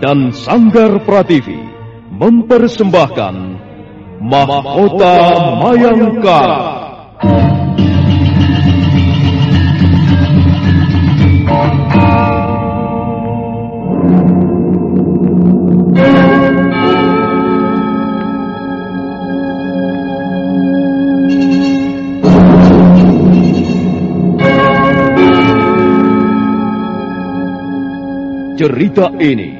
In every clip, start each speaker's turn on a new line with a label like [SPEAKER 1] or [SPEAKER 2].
[SPEAKER 1] dan Sanggar Prativi mempersembahkan Mahkota Mayangkara. Cerita ini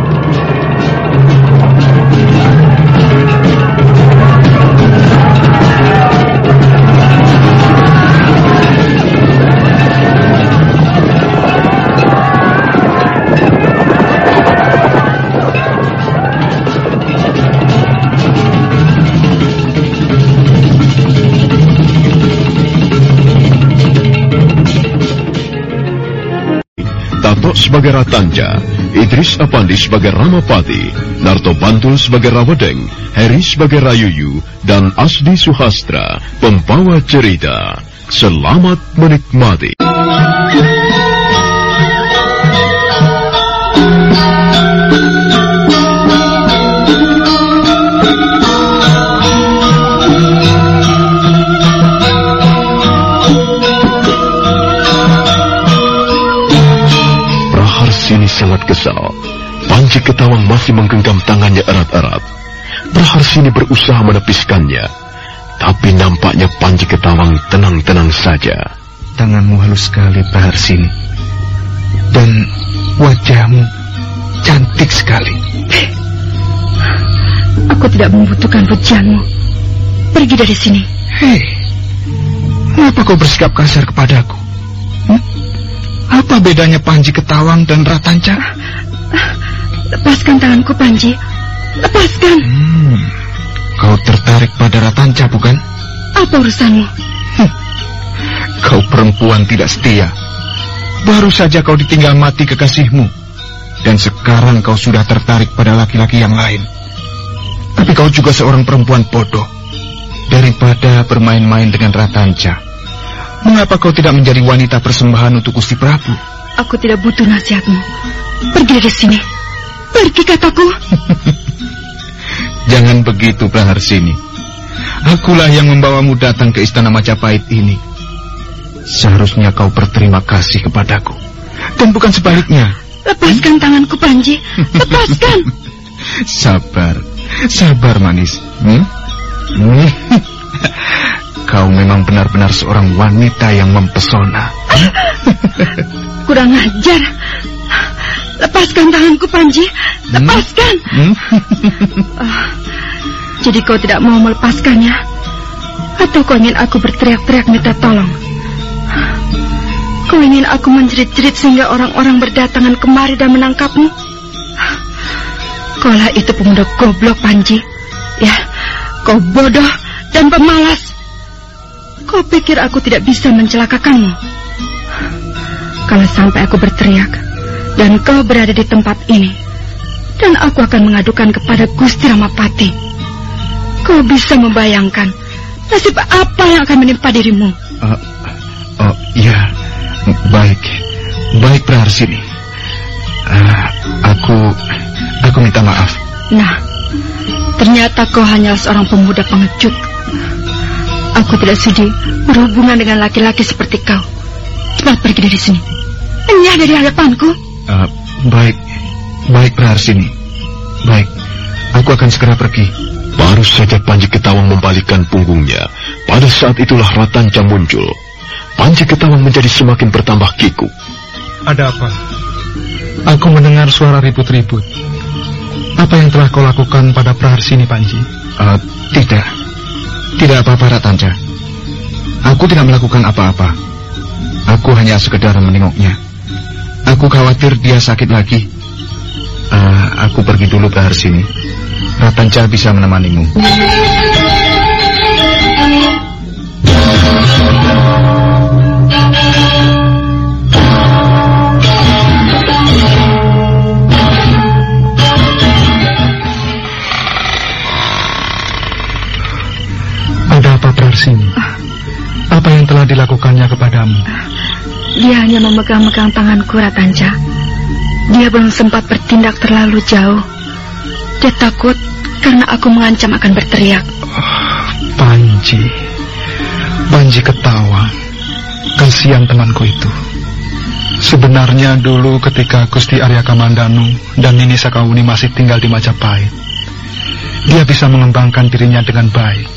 [SPEAKER 2] Sebagai Ratanja, Idris Apandi sebagai Ramapati, Narto Bantul sebagai Rawedeng, Heri sebagai Rayuyu, dan Asdi Suhastra, pembawa cerita. Selamat menikmati. Kesal. Panji Ketawang masih menggenggam tangannya erat-erat. Praharsini berusaha menepiskannya. Tapi nampaknya Panji Ketawang tenang-tenang saja.
[SPEAKER 3] Tanganmu halus sekali, Praharsini. Dan wajahmu cantik sekali.
[SPEAKER 4] Aku tidak membutuhkan pujianmu. Pergi dari sini.
[SPEAKER 3] Hei, mengapa kau bersikap kasar kepadaku? Hmm? Apa bedanya Panji Ketawang dan Ratanca?
[SPEAKER 4] Lepaskan tanganku, Panji. Lepaskan.
[SPEAKER 3] Hmm, kau tertarik pada Ratanca, bukan?
[SPEAKER 4] Apa urusanmu?
[SPEAKER 3] Kau perempuan tidak setia. Baru saja kau ditinggal mati kekasihmu. Dan sekarang kau sudah tertarik pada laki-laki yang lain. Tapi kau juga seorang perempuan bodoh. Daripada bermain-main dengan Ratanca. Mengapa kau tidak menjadi wanita persembahan untuk Gusti Prabu?
[SPEAKER 4] Aku tidak butuh nasihatmu. Pergi dari sini. Pergi kataku.
[SPEAKER 3] Jangan begitu, Praharsini. Akulah yang membawamu datang ke istana Majapahit ini. Seharusnya kau berterima kasih kepadaku. Dan bukan sebaliknya.
[SPEAKER 4] Lepaskan tanganku, Panji. Lepaskan.
[SPEAKER 3] Sabar, sabar manis. Hmm? Hmm. Kau memang benar-benar seorang wanita yang mempesona.
[SPEAKER 4] Kurang ajar. Lepaskan tanganku, Panji. Lepaskan.
[SPEAKER 3] Hmm?
[SPEAKER 4] Ah, jadi kau tidak mau melepaskannya? Atau kau ingin aku berteriak-teriak minta tolong? Kau ingin aku menjerit-jerit sehingga orang-orang berdatangan kemari dan menangkapmu? Kaulah itu pemuda goblok, Panji. Ya, kau bodoh dan pemalas. Kau pikir aku tidak bisa mencelakakanmu? Kalau sampai aku berteriak dan kau berada di tempat ini, dan aku akan mengadukan kepada Gusti Ramapati. Kau bisa membayangkan nasib apa yang akan menimpa dirimu?
[SPEAKER 3] Oh, oh, ya, baik,
[SPEAKER 5] Baik Praharsini. Uh, aku aku minta maaf.
[SPEAKER 4] Nah, ternyata kau hanyalah seorang pemuda pengecut. Aku tidak sudi berhubungan dengan laki-laki seperti kau. Cepat pergi dari sini. Enyah dari hadapanku.
[SPEAKER 5] Uh, baik, baik Praharsini. Baik, aku akan segera pergi.
[SPEAKER 2] Baru saja Panji Ketawang membalikkan punggungnya, pada saat itulah Ratanca muncul. Panji Ketawang menjadi semakin bertambah kikuk.
[SPEAKER 5] Ada apa? Aku mendengar suara ribut-ribut. Apa yang telah kau lakukan pada Praharsini, Panji? Uh, tidak. Tidak apa-apa, Ratanca. Aku tidak melakukan apa-apa. Aku hanya sekedar menengoknya. Aku khawatir dia sakit lagi. Uh, aku pergi dulu Praharsini. Ratanca bisa menemanimu. sini? Apa yang telah dilakukannya kepadamu?
[SPEAKER 4] Dia hanya memegang-megang tanganku, Ratanca. Dia belum sempat bertindak terlalu jauh. Dia takut karena aku mengancam akan berteriak.
[SPEAKER 5] Oh, Panji. Panji ketawa. Kasihan temanku itu. Sebenarnya dulu ketika Gusti Arya Kamandanu dan Nini Sakauni masih tinggal di Majapahit, dia bisa mengembangkan dirinya dengan baik.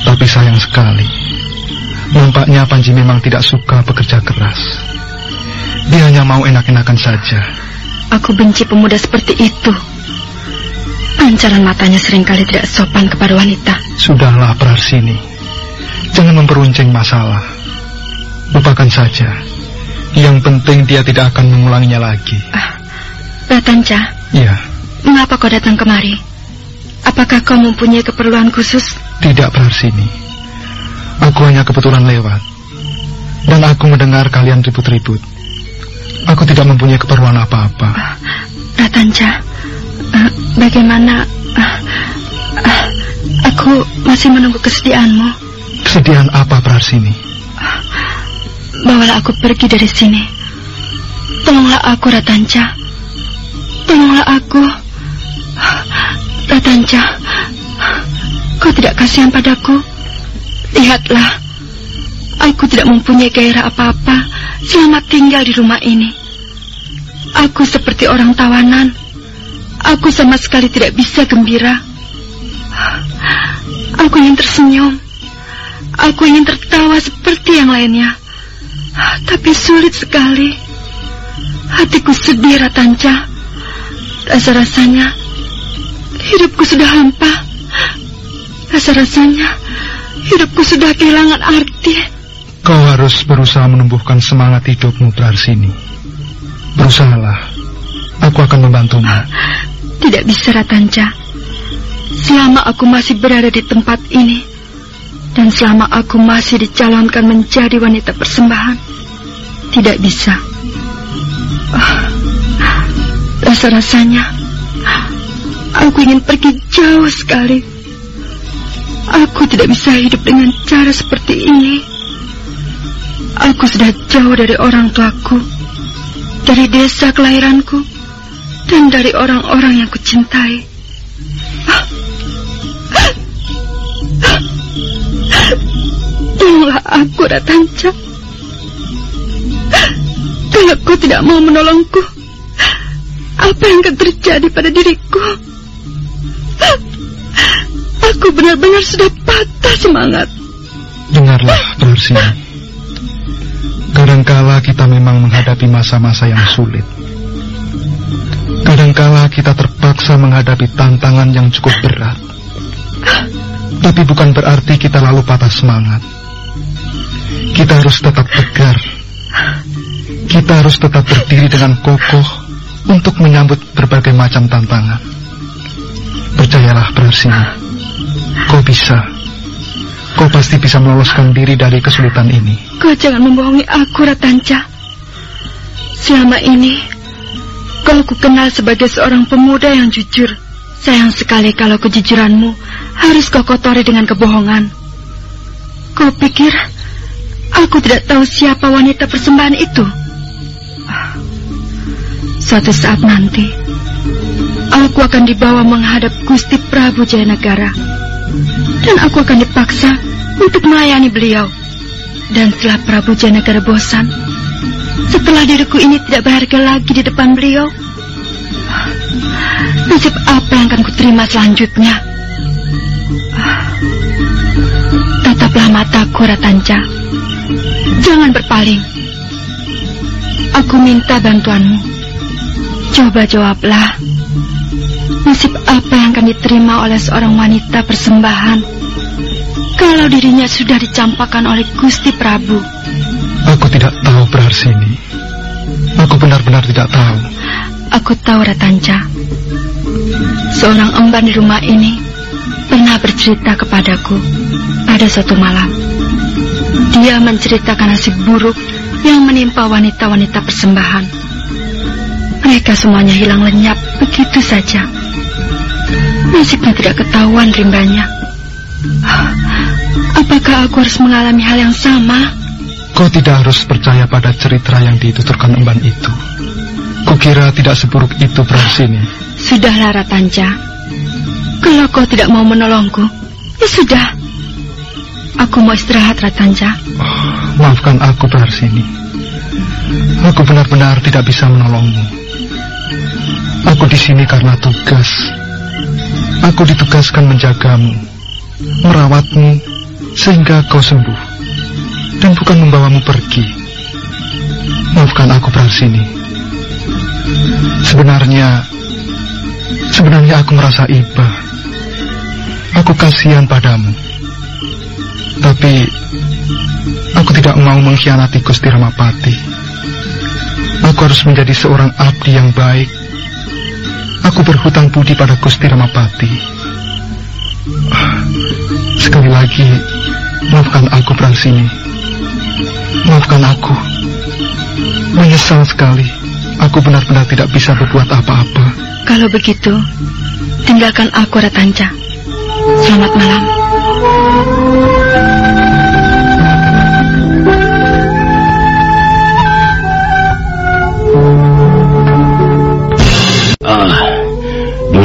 [SPEAKER 5] Tapi sayang sekali, nampaknya Panji memang tidak suka bekerja keras. Dia hanya mau enak-enakan saja.
[SPEAKER 4] Aku benci pemuda seperti itu. Pancaran matanya sering kali tidak sopan kepada wanita.
[SPEAKER 5] Sudahlah, Prarsini. Jangan memperuncing masalah. Lupakan saja. Yang penting dia tidak akan mengulanginya lagi. Ah,
[SPEAKER 4] Ratanca.
[SPEAKER 5] Iya.
[SPEAKER 4] Mengapa kau datang kemari? Apakah kau mempunyai keperluan khusus?
[SPEAKER 5] Tidak, Prarsini. Aku hanya kebetulan lewat. Dan aku mendengar kalian ribut-ribut. Aku tidak mempunyai keperluan apa-apa. Uh,
[SPEAKER 4] Ratanca, uh, bagaimana... Uh, uh, aku masih menunggu kesediaanmu.
[SPEAKER 5] Kesediaan apa, Prarsini? Uh,
[SPEAKER 4] bawalah aku pergi dari sini. Tolonglah aku, Ratanca. Tolonglah aku. Ratanca, Kau tidak kasihan padaku? Lihatlah, aku tidak mempunyai gairah apa-apa selama tinggal di rumah ini. Aku seperti orang tawanan. Aku sama sekali tidak bisa gembira. Aku ingin tersenyum. Aku ingin tertawa seperti yang lainnya. Tapi sulit sekali. Hatiku sedih, Ratanca. Rasa-rasanya hidupku sudah hampa. Rasa-rasanya hidupku sudah kehilangan arti.
[SPEAKER 5] Kau harus berusaha menumbuhkan semangat hidupmu, Prarsini. Berusahalah. Aku akan membantumu.
[SPEAKER 4] Tidak bisa, Ratanca. Selama aku masih berada di tempat ini, dan selama aku masih dicalonkan menjadi wanita persembahan, tidak bisa. Oh, Rasa-rasanya, aku ingin pergi jauh sekali Aku tidak bisa hidup dengan cara seperti ini. Aku sudah jauh dari orang tuaku, dari desa kelahiranku, dan dari orang-orang yang kucintai. Tolonglah aku, Ratanca. Kalau kau tidak mau menolongku, apa yang akan terjadi pada diriku? Aku benar-benar sudah patah semangat.
[SPEAKER 5] Dengarlah, Prarsi. Kadangkala kita memang menghadapi masa-masa yang sulit. Kadangkala kita terpaksa menghadapi tantangan yang cukup berat. Tapi bukan berarti kita lalu patah semangat. Kita harus tetap tegar. Kita harus tetap berdiri dengan kokoh untuk menyambut berbagai macam tantangan. Percayalah, Prarsi. Kau bisa. Kau pasti bisa meloloskan diri dari kesulitan ini.
[SPEAKER 4] Kau jangan membohongi aku, Ratanca. Selama ini, kau ku kenal sebagai seorang pemuda yang jujur. Sayang sekali kalau kejujuranmu harus kau kotori dengan kebohongan. Kau pikir aku tidak tahu siapa wanita persembahan itu? suatu saat nanti aku akan dibawa menghadap Gusti Prabu Jayanagara dan aku akan dipaksa untuk melayani beliau. Dan setelah Prabu Jayanagara bosan, setelah diriku ini tidak berharga lagi di depan beliau, nasib apa yang akan kuterima selanjutnya? Tataplah mataku, Ratanca. Jangan berpaling. Aku minta bantuanmu. Coba jawablah. Nasib apa yang akan diterima oleh seorang wanita persembahan kalau dirinya sudah dicampakkan oleh Gusti Prabu?
[SPEAKER 5] Aku tidak tahu Praharsini. Aku benar-benar tidak tahu.
[SPEAKER 4] Aku tahu Ratanca. Seorang emban di rumah ini pernah bercerita kepadaku pada suatu malam. Dia menceritakan nasib buruk yang menimpa wanita-wanita persembahan. Mereka semuanya hilang lenyap begitu saja. Nasibnya tidak ketahuan rimbanya. Apakah aku harus mengalami hal yang sama?
[SPEAKER 5] Kau tidak harus percaya pada cerita yang dituturkan emban itu. Kukira tidak seburuk itu Prasini.
[SPEAKER 4] Sudahlah Ratanca. Kalau kau tidak mau menolongku, ya sudah. Aku mau istirahat Ratanca.
[SPEAKER 5] Oh, maafkan aku Prasini. Aku benar-benar tidak bisa menolongmu. Aku di sini karena tugas. Aku ditugaskan menjagamu, merawatmu, sehingga kau sembuh, dan bukan membawamu pergi. Maafkan aku Prasini. Sebenarnya, sebenarnya aku merasa iba. Aku kasihan padamu. Tapi, aku tidak mau mengkhianati Gusti Ramapati. Aku harus menjadi seorang abdi yang baik Aku berhutang budi pada Gusti Ramapati. Sekali lagi, maafkan aku Pransini. Maafkan aku. Menyesal sekali. Aku benar-benar tidak bisa berbuat apa-apa.
[SPEAKER 4] Kalau begitu, tinggalkan aku Ratanca. Selamat malam.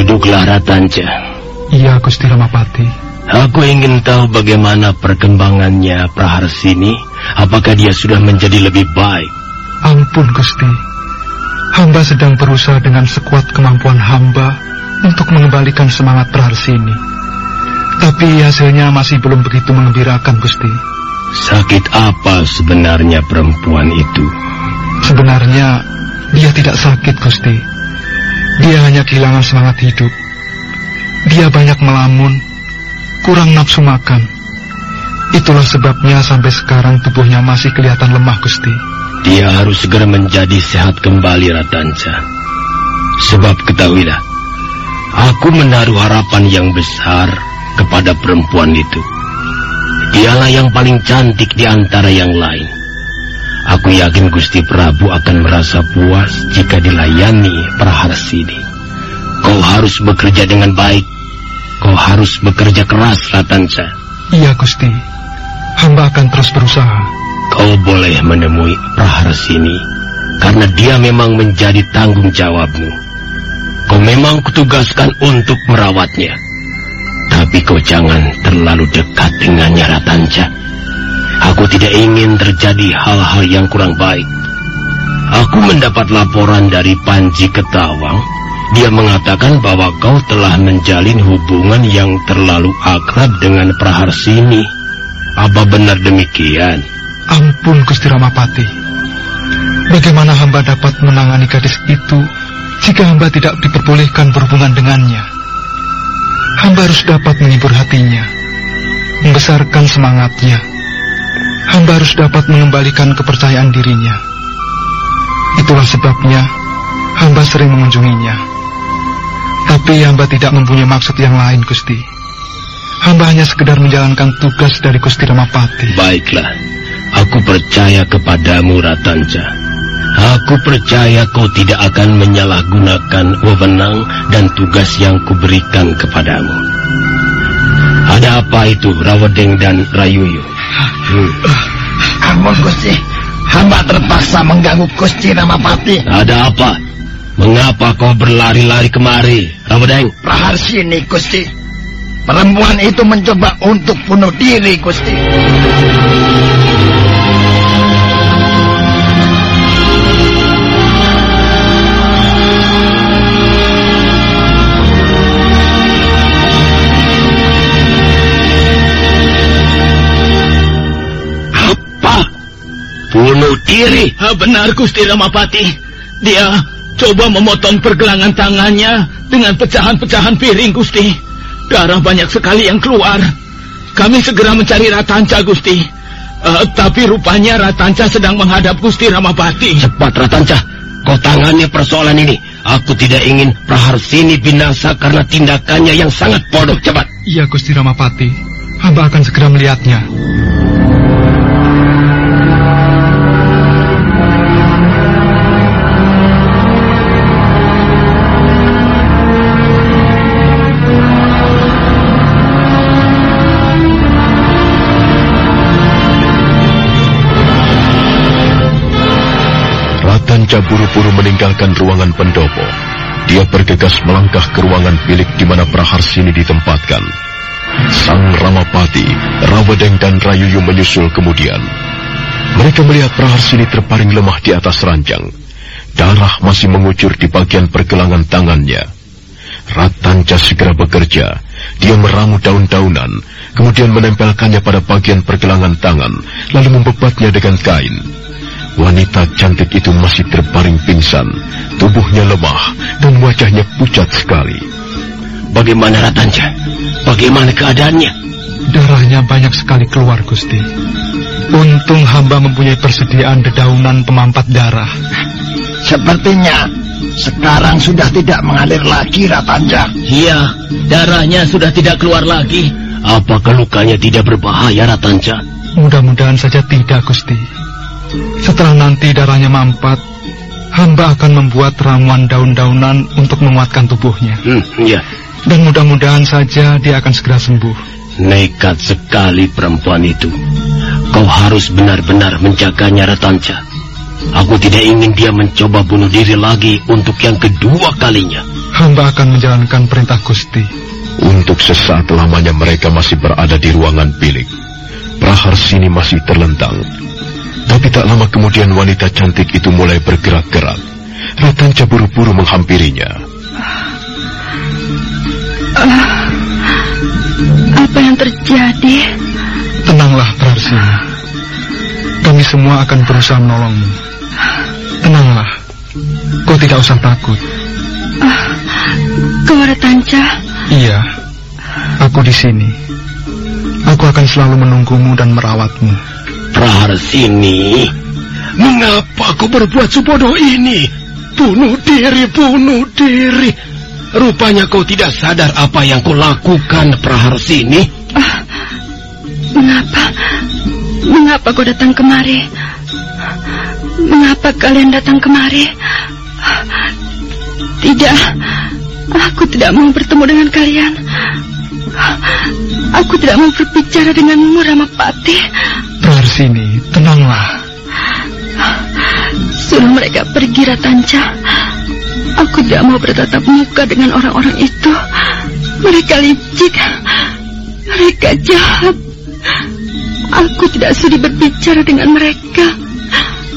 [SPEAKER 6] Duduklah Ratanca.
[SPEAKER 5] Iya, Gusti Ramapati.
[SPEAKER 6] Aku ingin tahu bagaimana perkembangannya Praharsini. Apakah dia sudah menjadi lebih baik?
[SPEAKER 5] Ampun, Gusti. Hamba sedang berusaha dengan sekuat kemampuan hamba untuk mengembalikan semangat Praharsini. Tapi hasilnya masih belum begitu mengembirakan, Gusti.
[SPEAKER 6] Sakit apa sebenarnya perempuan itu?
[SPEAKER 5] Sebenarnya dia tidak sakit, Gusti. Dia hanya kehilangan semangat hidup. Dia banyak melamun, kurang nafsu makan. Itulah sebabnya sampai sekarang tubuhnya masih kelihatan lemah, Gusti.
[SPEAKER 6] Dia harus segera menjadi sehat kembali, Ratanca. Sebab ketahuilah, aku menaruh harapan yang besar kepada perempuan itu. Dialah yang paling cantik di antara yang lain. Aku yakin Gusti Prabu akan merasa puas jika dilayani Praharsini. Kau harus bekerja dengan baik. Kau harus bekerja keras, Ratansa.
[SPEAKER 5] Iya, Gusti. Hamba akan terus berusaha.
[SPEAKER 6] Kau boleh menemui Praharsini karena dia memang menjadi tanggung jawabmu. Kau memang kutugaskan untuk merawatnya. Tapi kau jangan terlalu dekat dengannya, Ratanca. Aku tidak ingin terjadi hal-hal yang kurang baik. Aku mendapat laporan dari Panji Ketawang. Dia mengatakan bahwa kau telah menjalin hubungan yang terlalu akrab dengan Praharsini. Apa benar demikian?
[SPEAKER 5] Ampun Gusti Ramapati. Bagaimana hamba dapat menangani gadis itu jika hamba tidak diperbolehkan berhubungan dengannya? Hamba harus dapat menghibur hatinya, membesarkan semangatnya, hamba harus dapat mengembalikan kepercayaan dirinya. Itulah sebabnya hamba sering mengunjunginya. Tapi hamba tidak mempunyai maksud yang lain, Gusti. Hamba hanya sekedar menjalankan tugas dari Gusti Ramapati.
[SPEAKER 6] Baiklah, aku percaya kepadamu, Ratanca. Aku percaya kau tidak akan menyalahgunakan wewenang dan tugas yang kuberikan kepadamu. Ada apa itu, Rawedeng dan Rayuyu?
[SPEAKER 7] Gusti, hamba terpaksa mengganggu Gusti Ramapati.
[SPEAKER 6] Ada apa? Mengapa kau berlari-lari kemari, Ramadeng?
[SPEAKER 7] Praharsini, Gusti. Perempuan itu mencoba untuk bunuh diri, Gusti.
[SPEAKER 6] Bunuh diri?
[SPEAKER 8] Ha, benar Gusti Ramapati. Dia coba memotong pergelangan tangannya dengan pecahan-pecahan piring Gusti. Darah banyak sekali yang keluar. Kami segera mencari Ratanca Gusti. Eh, tapi rupanya Ratanca sedang menghadap Gusti Ramapati.
[SPEAKER 6] Cepat, Ratanca. Kau tangani persoalan ini. Aku tidak ingin Praharsini binasa karena tindakannya yang sangat bodoh. Cepat.
[SPEAKER 5] Iya, Gusti Ramapati. Hamba akan segera melihatnya.
[SPEAKER 2] Ratanca buru-buru meninggalkan ruangan pendopo. Dia bergegas melangkah ke ruangan bilik di mana Praharsini ditempatkan. Sang Ramapati, Rawedeng dan Rayuyu menyusul kemudian. Mereka melihat Praharsini terparing lemah di atas ranjang. Darah masih mengucur di bagian pergelangan tangannya. Ratanca segera bekerja. Dia meramu daun-daunan, kemudian menempelkannya pada bagian pergelangan tangan, lalu membebatnya dengan kain. Wanita cantik itu masih terbaring pingsan, tubuhnya lemah dan wajahnya pucat sekali.
[SPEAKER 6] Bagaimana Ratanca? Bagaimana keadaannya?
[SPEAKER 5] Darahnya banyak sekali keluar, Gusti. Untung hamba mempunyai persediaan dedaunan pemampat darah.
[SPEAKER 7] Sepertinya sekarang sudah tidak mengalir lagi, Ratanja.
[SPEAKER 8] Iya, darahnya sudah tidak keluar lagi.
[SPEAKER 6] Apakah lukanya tidak berbahaya, Ratanca?
[SPEAKER 5] Mudah-mudahan saja tidak, Gusti. Setelah nanti darahnya mampat, hamba akan membuat ramuan daun-daunan untuk menguatkan tubuhnya.
[SPEAKER 6] Hmm, iya.
[SPEAKER 5] Dan mudah-mudahan saja dia akan segera sembuh.
[SPEAKER 6] Nekat sekali perempuan itu. Kau harus benar-benar menjaganya, Ratanca. Aku tidak ingin dia mencoba bunuh diri lagi untuk yang kedua kalinya.
[SPEAKER 5] Hamba akan menjalankan perintah Gusti.
[SPEAKER 2] Untuk sesaat lamanya mereka masih berada di ruangan bilik. Praharsini masih terlentang. Tapi tak lama kemudian wanita cantik itu mulai bergerak-gerak. Ratanca buru-buru menghampirinya.
[SPEAKER 4] Apa yang terjadi?
[SPEAKER 5] Tenanglah, Praharsini. Kami semua akan berusaha menolongmu. Tenanglah. Kau tidak usah takut.
[SPEAKER 4] Kau Ratanca?
[SPEAKER 5] Iya. Aku di sini. Aku akan selalu menunggumu dan merawatmu.
[SPEAKER 6] Praharsini, mengapa kau berbuat sebodoh ini? Bunuh diri, bunuh diri. Rupanya kau tidak sadar apa yang kau lakukan, Praharsini.
[SPEAKER 4] Mengapa? Mengapa kau datang kemari? Mengapa kalian datang kemari? Tidak, aku tidak mau bertemu dengan kalian. Aku tidak mau berbicara denganmu, Ramapati.
[SPEAKER 5] Praharsini, tenanglah.
[SPEAKER 4] Suruh mereka pergi, Ratanca. Aku tidak mau bertatap muka dengan orang-orang itu. Mereka licik. Mereka jahat. Aku tidak sudi berbicara dengan mereka.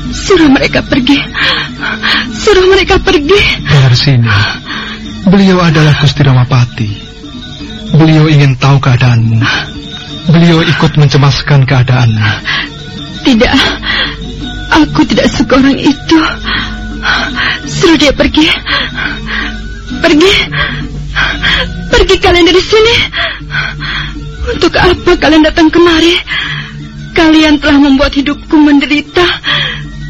[SPEAKER 4] Suruh mereka pergi. Suruh mereka pergi.
[SPEAKER 5] Praharsini, beliau adalah Gusti Ramapati. Beliau ingin tahu keadaanmu. Beliau ikut mencemaskan keadaanmu.
[SPEAKER 4] Tidak. Aku tidak suka orang itu. Suruh dia pergi. Pergi. Pergi kalian dari sini. Untuk apa kalian datang kemari? Kalian telah membuat hidupku menderita.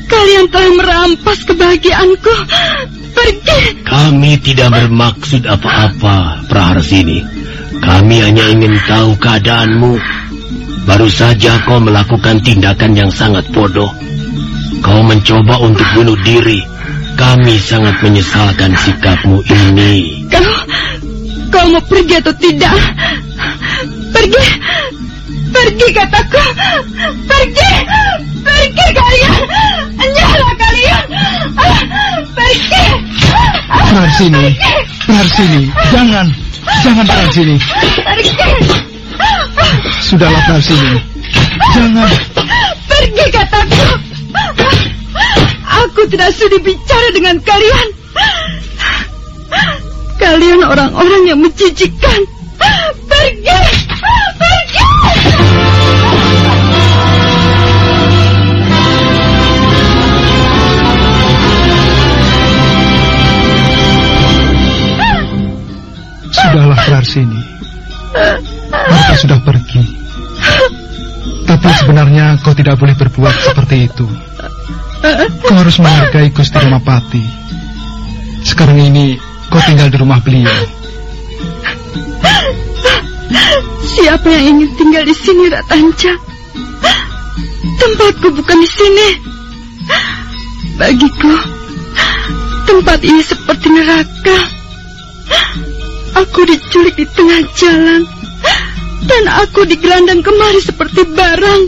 [SPEAKER 4] Kalian telah merampas kebahagiaanku. Pergi.
[SPEAKER 6] Kami tidak bermaksud apa-apa, Praharsini. Kami hanya ingin tahu keadaanmu. Baru saja kau melakukan tindakan yang sangat bodoh. Kau mencoba untuk bunuh diri. Kami sangat menyesalkan sikapmu ini.
[SPEAKER 4] Kau, kau mau pergi atau tidak? Pergi, pergi kataku, pergi, pergi kalian, nyala kalian, Ah, pergi.
[SPEAKER 5] Prarsini, Prarsini, jangan, jangan Prarsini.
[SPEAKER 4] Pergi.
[SPEAKER 5] Sudahlah Prarsini, jangan.
[SPEAKER 4] Pergi kataku. Aku tidak sudi bicara dengan kalian. Kalian orang-orang yang menjijikkan. Pergi! Pergi!
[SPEAKER 5] Sudahlah Prarsini. Mereka sudah pergi. Tapi sebenarnya kau tidak boleh berbuat seperti itu. Kau harus menghargai Gusti Ramapati. Sekarang ini kau tinggal di rumah beliau.
[SPEAKER 4] Siapa yang ingin tinggal di sini, Ratanca? Tempatku bukan di sini. Bagiku, tempat ini seperti neraka. Aku diculik di tengah jalan. Dan aku digelandang kemari seperti barang.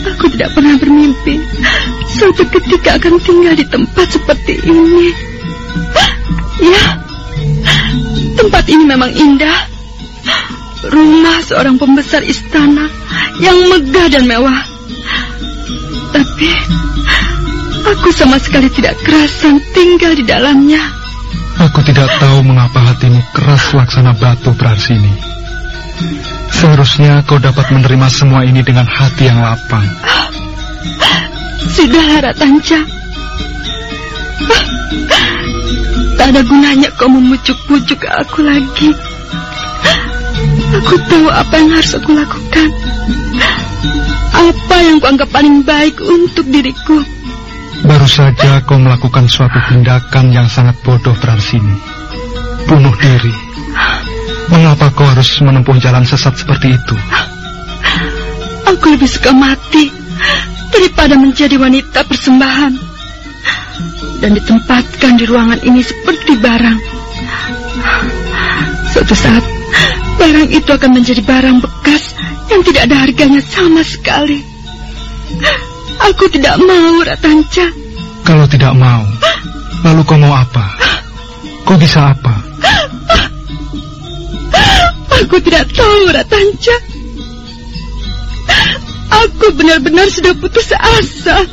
[SPEAKER 4] Aku tidak pernah bermimpi suatu ketika akan tinggal di tempat seperti ini. Ya, tempat ini memang indah. Rumah seorang pembesar istana yang megah dan mewah. Tapi aku sama sekali tidak kerasan tinggal di dalamnya.
[SPEAKER 5] Aku tidak tahu mengapa hatimu keras laksana batu Prarsini. Seharusnya kau dapat menerima semua ini dengan hati yang lapang.
[SPEAKER 4] Sudahlah Ratanca. Tak ada gunanya kau memujuk-pujuk aku lagi. Aku tahu apa yang harus aku lakukan. Apa yang kuanggap paling baik untuk diriku.
[SPEAKER 5] Baru saja kau melakukan suatu tindakan yang sangat bodoh Prarsini. Bunuh diri. Mengapa kau harus menempuh jalan sesat seperti itu?
[SPEAKER 4] Aku lebih suka mati daripada menjadi wanita persembahan dan ditempatkan di ruangan ini seperti barang. Suatu saat, barang itu akan menjadi barang bekas yang tidak ada harganya sama sekali. Aku tidak mau, Ratanca.
[SPEAKER 5] Kalau tidak mau, lalu kau mau apa? Kau bisa apa?
[SPEAKER 4] Aku tidak tahu, Ratanca. Aku benar-benar sudah putus asa.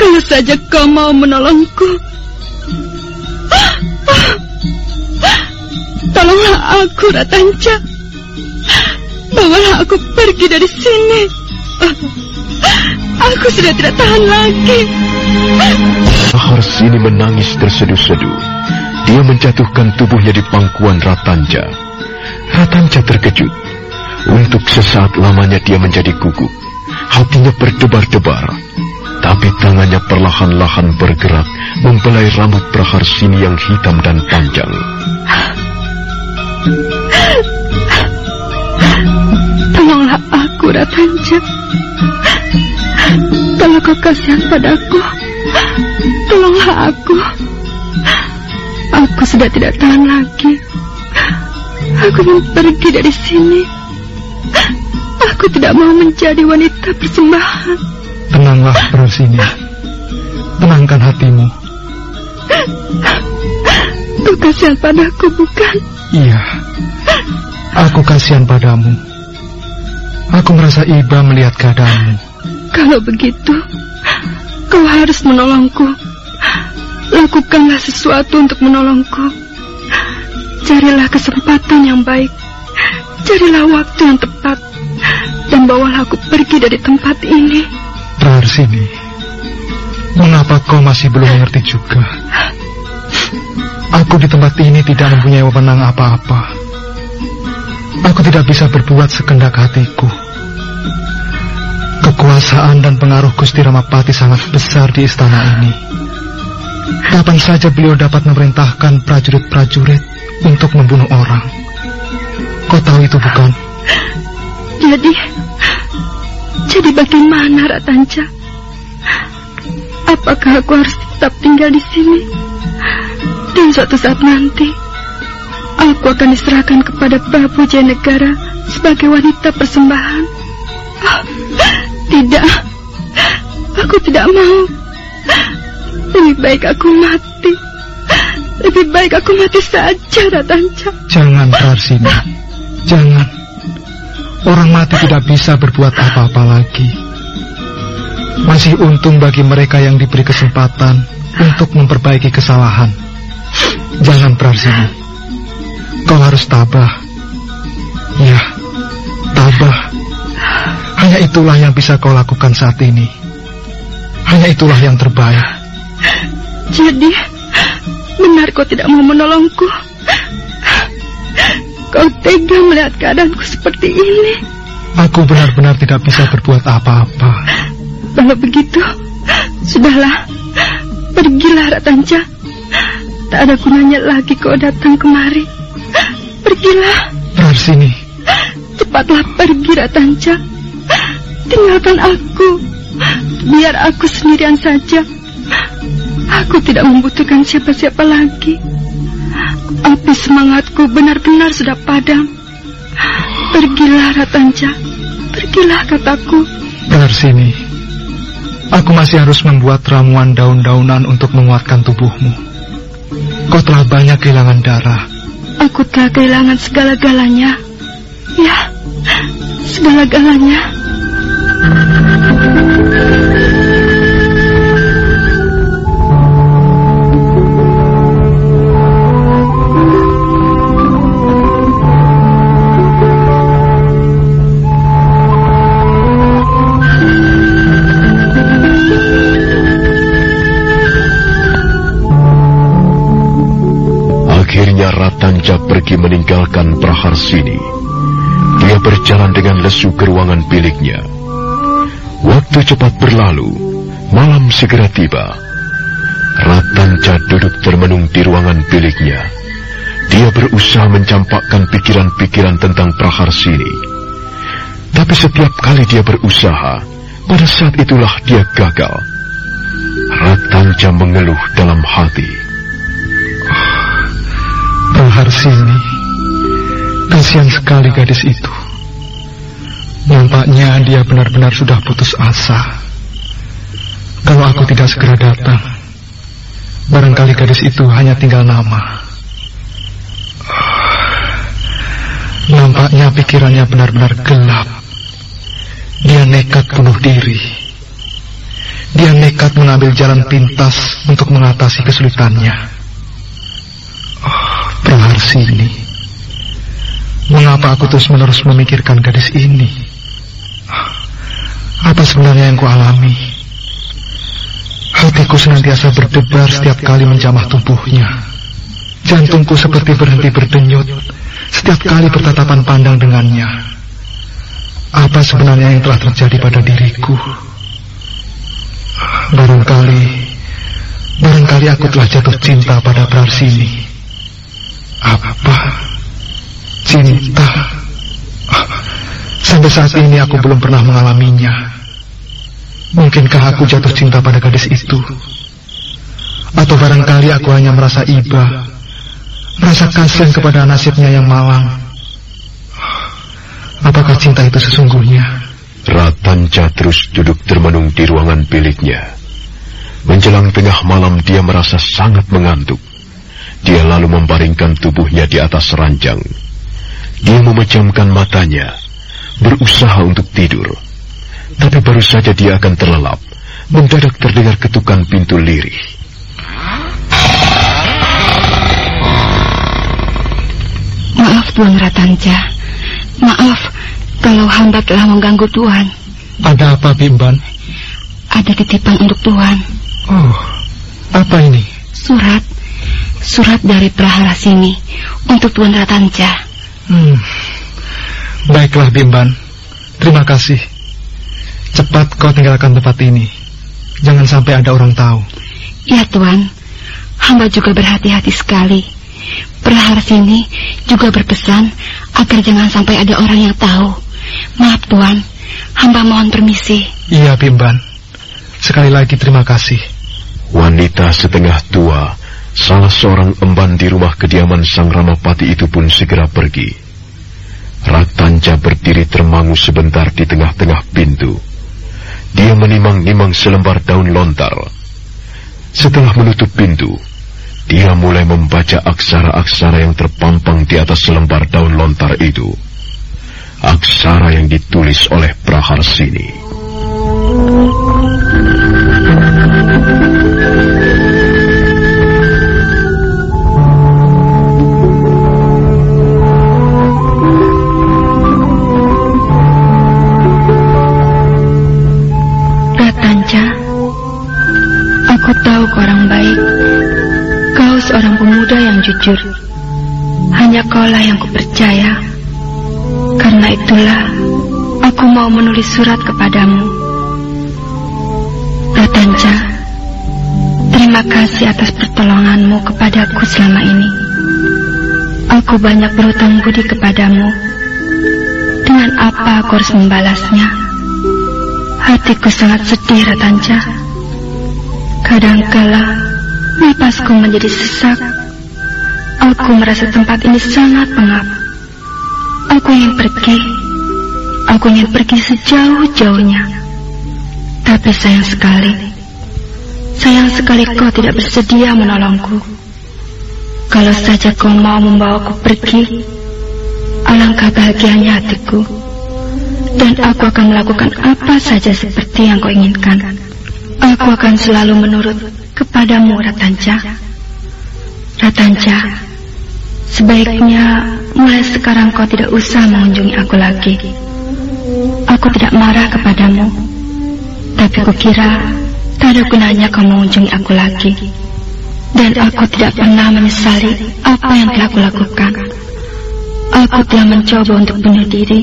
[SPEAKER 4] Kalau saja kau mau menolongku. Tolonglah aku, Ratanca. Bawalah aku pergi dari sini. Aku sudah tidak tahan lagi.
[SPEAKER 2] Maharsini menangis terseduh-seduh. Dia menjatuhkan tubuhnya di pangkuan Ratanja. Ratanja terkejut. Untuk sesaat lamanya dia menjadi gugup. Hatinya berdebar-debar. Tapi tangannya perlahan-lahan bergerak membelai rambut Praharsini yang hitam dan panjang.
[SPEAKER 4] Tolonglah aku, Ratanja. Kalau kau kasihan padaku, tolonglah aku. Aku sudah tidak tahan lagi. Aku ingin pergi dari sini. Aku tidak mau menjadi wanita persembahan.
[SPEAKER 5] Tenanglah Prarsini. Tenangkan hatimu.
[SPEAKER 4] Kau kasihan padaku, bukan?
[SPEAKER 5] Iya. Aku kasihan padamu. Aku merasa iba melihat keadaanmu.
[SPEAKER 4] Kalau begitu, kau harus menolongku. Lakukanlah sesuatu untuk menolongku. Carilah kesempatan yang baik. Carilah waktu yang tepat. Dan bawalah aku pergi dari tempat ini.
[SPEAKER 5] Prarsini, mengapa kau masih belum mengerti juga? Aku di tempat ini tidak mempunyai wewenang apa-apa. Aku tidak bisa berbuat sekendak hatiku. Kekuasaan dan pengaruh Gusti Ramapati sangat besar di istana ini. Kapan saja beliau dapat memerintahkan prajurit-prajurit untuk membunuh orang. Kau tahu itu bukan?
[SPEAKER 4] Jadi, jadi bagaimana Ratanca? Apakah aku harus tetap tinggal di sini? Dan suatu saat nanti, aku akan diserahkan kepada Prabu Jayanegara sebagai wanita persembahan. Tidak, aku tidak mau. Lebih baik aku mati. Lebih baik aku mati saja, Ratanca.
[SPEAKER 5] Jangan, Prarsini. Jangan. Orang mati tidak bisa berbuat apa-apa lagi. Masih untung bagi mereka yang diberi kesempatan untuk memperbaiki kesalahan. Jangan, Prarsini. Kau harus tabah. Ya. Hanya itulah yang bisa kau lakukan saat ini. Hanya itulah yang terbaik.
[SPEAKER 4] Jadi, benar kau tidak mau menolongku. Kau tega melihat keadaanku seperti ini.
[SPEAKER 5] Aku benar-benar tidak bisa berbuat apa-apa.
[SPEAKER 4] Kalau begitu, sudahlah. Pergilah, Ratanca. Tak ada gunanya lagi kau datang kemari. Pergilah.
[SPEAKER 5] Prarsini.
[SPEAKER 4] Cepatlah pergi, Ratanca. Tinggalkan aku. Biar aku sendirian saja. Aku tidak membutuhkan siapa-siapa lagi. Api semangatku benar-benar sudah padam. Pergilah, Ratanca. Pergilah, kataku.
[SPEAKER 5] Prarsini. Aku masih harus membuat ramuan daun-daunan untuk menguatkan tubuhmu. Kau telah banyak kehilangan darah.
[SPEAKER 4] Aku telah kehilangan segala-galanya. Ya, segala-galanya.
[SPEAKER 2] Akhirnya pergi meninggalkan Praharsini. Dia berjalan dengan lesu ke ruangan biliknya. Waktu cepat berlalu, malam segera tiba. Ratanja duduk termenung di ruangan biliknya. Dia berusaha mencampakkan pikiran-pikiran tentang Praharsini. Tapi setiap kali dia berusaha, pada saat itulah dia gagal. Ratanja mengeluh dalam hati.
[SPEAKER 5] Praharsini. Kasihan sekali gadis itu. Nampaknya dia benar-benar sudah putus asa. Kalau aku tidak segera datang, barangkali gadis itu hanya tinggal nama. Nampaknya pikirannya benar-benar gelap. Dia nekat bunuh diri. Dia nekat mengambil jalan pintas untuk mengatasi kesulitannya. Oh, Praharsini. Mengapa aku terus-menerus memikirkan gadis ini? Apa sebenarnya yang kualami? Hatiku senantiasa berdebar setiap kali menjamah tubuhnya. Jantungku seperti berhenti berdenyut setiap kali bertatapan pandang dengannya. Apa sebenarnya yang telah terjadi pada diriku? Barangkali, barangkali aku telah jatuh cinta pada Prarsini. Apa? Cinta? Sampai saat ini aku belum pernah mengalaminya. Mungkinkah aku jatuh cinta pada gadis itu? Atau barangkali aku hanya merasa iba, merasa kasihan kepada nasibnya yang malang. Apakah cinta itu sesungguhnya?
[SPEAKER 2] Ratanja terus duduk termenung di ruangan biliknya. Menjelang tengah malam dia merasa sangat mengantuk. Dia lalu membaringkan tubuhnya di atas ranjang. Dia memejamkan matanya, berusaha untuk tidur. Tapi baru saja dia akan terlelap, mendadak terdengar ketukan pintu lirih.
[SPEAKER 4] Maaf Tuan Ratanja. Maaf kalau hamba telah mengganggu Tuan.
[SPEAKER 5] Ada apa, Bimban?
[SPEAKER 4] Ada titipan untuk Tuan.
[SPEAKER 5] Oh, apa ini?
[SPEAKER 4] Surat. Surat dari Prahara sini untuk Tuan Ratanja.
[SPEAKER 5] Hmm. Baiklah, Bimban. Terima kasih. Cepat kau tinggalkan tempat ini. Jangan sampai ada orang tahu.
[SPEAKER 4] Ya Tuan, hamba juga berhati-hati sekali. Prahara sini juga berpesan agar jangan sampai ada orang yang tahu. Maaf Tuan, hamba mohon permisi.
[SPEAKER 5] Iya, Bimban. Sekali lagi terima kasih.
[SPEAKER 2] Wanita setengah tua, salah seorang emban di rumah kediaman Sang Ramapati itu pun segera pergi. Ratanja berdiri termangu sebentar di tengah-tengah pintu. Dia menimang-nimang selembar daun lontar. Setelah menutup pintu, dia mulai membaca aksara-aksara yang terpampang di atas lembar daun lontar itu. Aksara yang ditulis oleh Praharsini.
[SPEAKER 4] Ratanja, aku tahu kau orang baik. Kau seorang pemuda yang jujur. Hanya kaulah yang kupercaya. Karena itulah, aku mau menulis surat kepadamu. Ratanja, terima kasih atas pertolonganmu kepadaku selama ini. Aku banyak berhutang budi kepadamu. Dengan apa aku harus membalasnya? Hatiku sangat sedih, Ratanja. Kadangkala, napasku menjadi sesak. Aku merasa tempat ini sangat pengap. Aku ingin pergi. Aku ingin pergi sejauh-jauhnya. Tapi sayang sekali. Sayang sekali kau tidak bersedia menolongku. Kalau saja kau mau membawaku pergi, alangkah bahagianya hatiku. Dan aku akan melakukan apa saja seperti yang kau inginkan. Aku akan selalu menurut kepadamu, Ratanja. Ratanja, sebaiknya mulai sekarang kau tidak usah mengunjungi aku lagi. Aku tidak marah kepadamu, tapi kukira tak ada gunanya kau mengunjungi aku lagi. Dan aku tidak pernah menyesali apa yang telah kulakukan. Aku telah mencoba untuk bunuh diri.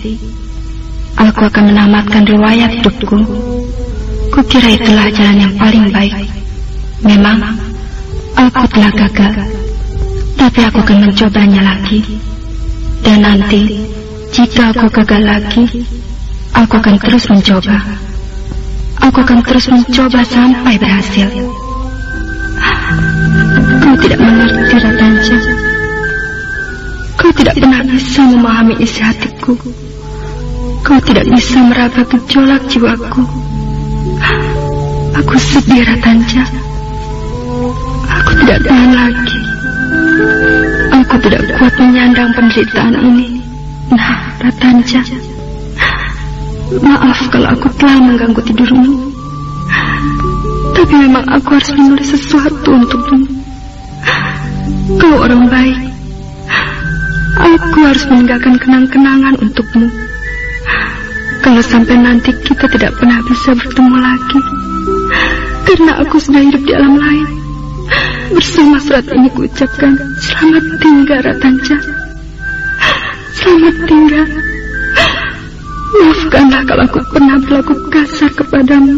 [SPEAKER 4] Aku akan menamatkan riwayat hidupku. Kukira itulah jalan yang paling baik. Memang, aku telah gagal. Tapi aku akan mencobanya lagi. Dan nanti, jika aku gagal lagi, aku akan terus mencoba. Aku akan terus mencoba sampai berhasil. Kau tidak mengerti, Ratanja. Kau tidak pernah bisa memahami isi hatiku. Kau tidak bisa meraba gejolak jiwaku. Aku sedih, Ratanja. Aku tidak tahan lagi. Aku tidak kuat menyandang penderitaan ini. Nah, Ratanja. Maaf kalau aku telah mengganggu tidurmu. Tapi memang aku harus menulis sesuatu untukmu. Kau orang baik. Aku harus meninggalkan kenang-kenangan untukmu. Kalau sampai nanti kita tidak pernah bisa bertemu lagi. Karena aku sudah hidup di alam lain. Bersama surat ini kuucapkan selamat tinggal Ratanja. Selamat tinggal. Maafkanlah kalau aku pernah berlaku kasar kepadamu.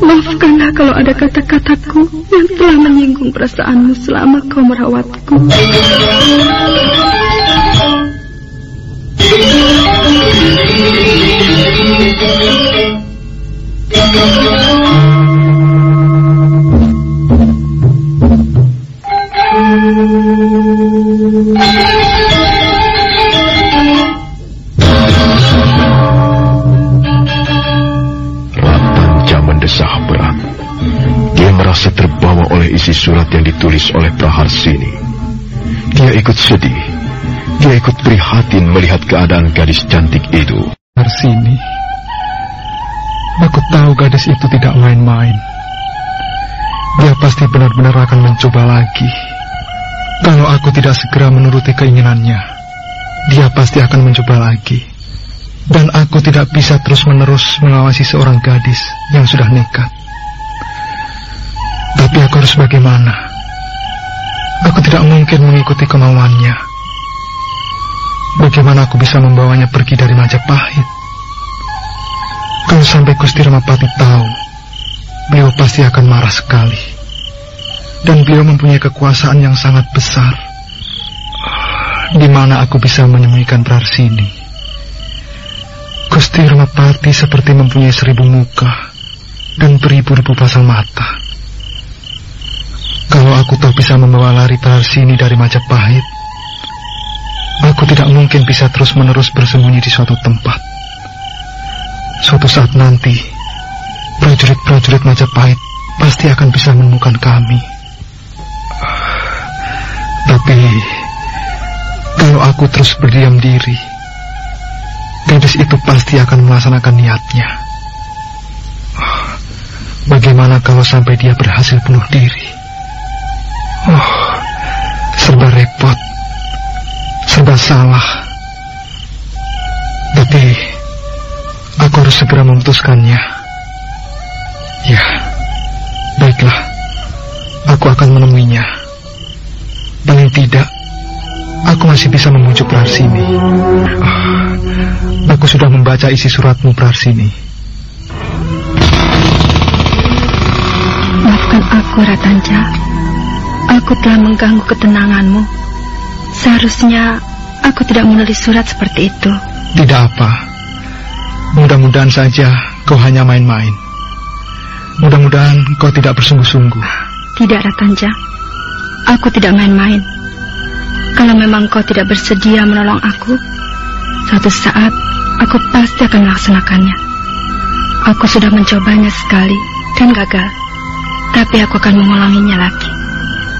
[SPEAKER 4] Maafkanlah kalau ada kata-kataku yang telah menyinggung perasaanmu selama kau merawatku.
[SPEAKER 2] Ratanja Praharsini. Dia ikut sedih. Dia ikut prihatin melihat keadaan gadis cantik itu.
[SPEAKER 5] Harsini. Aku tahu gadis itu tidak main-main. Dia pasti benar-benar akan mencoba lagi. Kalau aku tidak segera menuruti keinginannya, dia pasti akan mencoba lagi. Dan aku tidak bisa terus-menerus mengawasi seorang gadis yang sudah nekat. Tapi aku harus bagaimana? Aku tidak mungkin mengikuti kemauannya. Bagaimana aku bisa membawanya pergi dari Majapahit? Kalau sampai Gusti Ramapati tahu, beliau pasti akan marah sekali. Dan beliau mempunyai kekuasaan yang sangat besar. Di mana aku bisa menyembunyikan Prarsini? Gusti Ramapati seperti mempunyai seribu muka dan beribu-ribu pasang mata. Kalau aku tahu bisa membawa lari Prarsini dari Majapahit, aku tidak mungkin bisa terus-menerus bersembunyi di suatu tempat. Suatu saat nanti, prajurit-prajurit Majapahit pasti akan bisa menemukan kami. Tapi kalau aku terus berdiam diri, gadis itu pasti akan melaksanakan niatnya. Bagaimana kalau sampai dia berhasil bunuh diri? Oh, serba repot, serba salah. Tapi aku harus segera memutuskannya. Ya, baiklah. Aku akan menemuinya. Paling tidak, aku masih bisa membujuk Prarsini. Ah, aku sudah membaca isi suratmu, Prarsini.
[SPEAKER 4] Maafkan aku, Ratanja. Aku telah mengganggu ketenanganmu. Seharusnya aku tidak menulis surat seperti itu.
[SPEAKER 5] Tidak apa. Mudah-mudahan saja kau hanya main-main. Mudah-mudahan kau tidak bersungguh-sungguh.
[SPEAKER 4] Tidak, Ratanja. Aku tidak main-main. Kalau memang kau tidak bersedia menolong aku, suatu saat aku pasti akan melaksanakannya. Aku sudah mencobanya sekali dan gagal. Tapi aku akan mengulanginya lagi.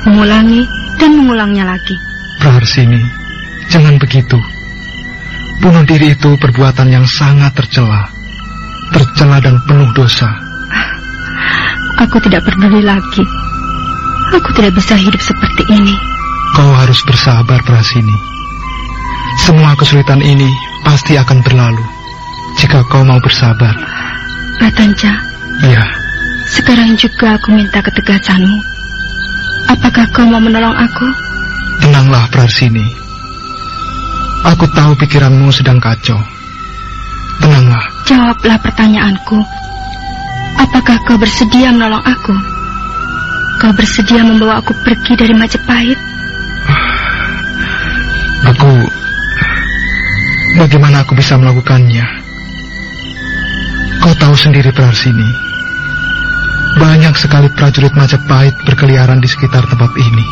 [SPEAKER 4] Mengulangi dan mengulangnya lagi.
[SPEAKER 5] Praharsini, jangan begitu. Bunuh diri itu perbuatan yang sangat tercela. Tercela dan penuh dosa.
[SPEAKER 4] Aku tidak peduli lagi. Aku tidak bisa hidup seperti ini.
[SPEAKER 5] Kau harus bersabar, Prasini. Semua kesulitan ini pasti akan berlalu jika kau mau bersabar.
[SPEAKER 4] Ratanja,
[SPEAKER 5] Iya,
[SPEAKER 4] sekarang juga aku minta ketegasanmu. Apakah kau mau menolong aku?
[SPEAKER 5] tenanglah, Prasini. Aku tahu pikiranmu sedang kacau. Tenanglah,
[SPEAKER 4] Jawablah pertanyaanku. Apakah kau bersedia menolong aku? Kau bersedia membawa aku pergi dari Majapahit?
[SPEAKER 5] aku... Bagaimana aku bisa melakukannya? Kau tahu sendiri, Prasini. Banyak sekali prajurit Majapahit berkeliaran di sekitar tempat ini.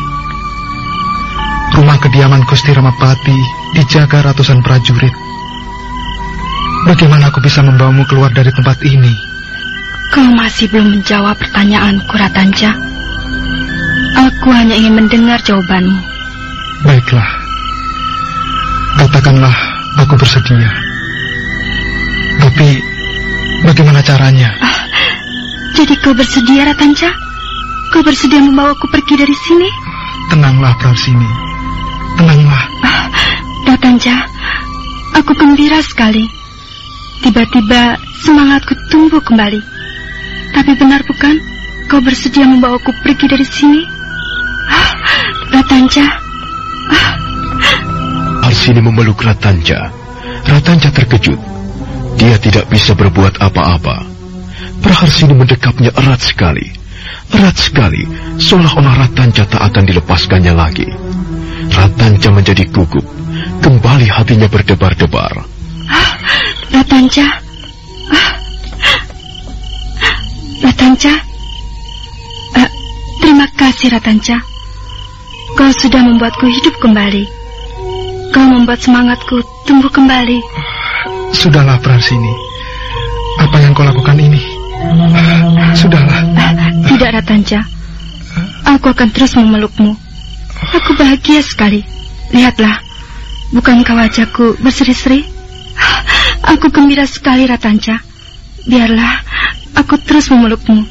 [SPEAKER 5] Rumah kediaman Gusti Ramapati dijaga ratusan prajurit. Bagaimana aku bisa membawamu keluar dari tempat ini?
[SPEAKER 4] Kau masih belum menjawab pertanyaanku, Ratanja. Aku hanya ingin mendengar jawabanmu.
[SPEAKER 5] Baiklah. Katakanlah aku bersedia. Tapi bagaimana caranya?
[SPEAKER 4] Jadi kau bersedia, Ratanja? Kau bersedia membawaku pergi dari sini?
[SPEAKER 5] Tenanglah, Prasini. Tenanglah.
[SPEAKER 4] Ratanja, aku gembira sekali. Tiba-tiba semangatku tumbuh kembali. Tapi benar bukan? Kau bersedia membawaku pergi dari sini? Ah, Ratanja,
[SPEAKER 2] Arsini memeluk Ratanja. Ratanja terkejut. Dia tidak bisa berbuat apa-apa. Praharsini mendekapnya erat sekali. Erat sekali, seolah-olah Ratanja tak akan dilepaskannya lagi. Ratanja menjadi gugup. Kembali hatinya berdebar-debar.
[SPEAKER 4] Ah. Ratanja. Ah, terima kasih, Ratanja. Kau sudah membuatku hidup kembali. Kau membuat semangatku tumbuh kembali.
[SPEAKER 5] Sudahlah, Prasini. Apa yang kau lakukan ini? Sudahlah.
[SPEAKER 4] Ah, tidak, Ratanja. Aku akan terus memelukmu. Aku bahagia sekali. Lihatlah, bukankah wajahku berseri-seri? Aku gembira sekali, Ratanja. Biarlah aku terus memelukmu.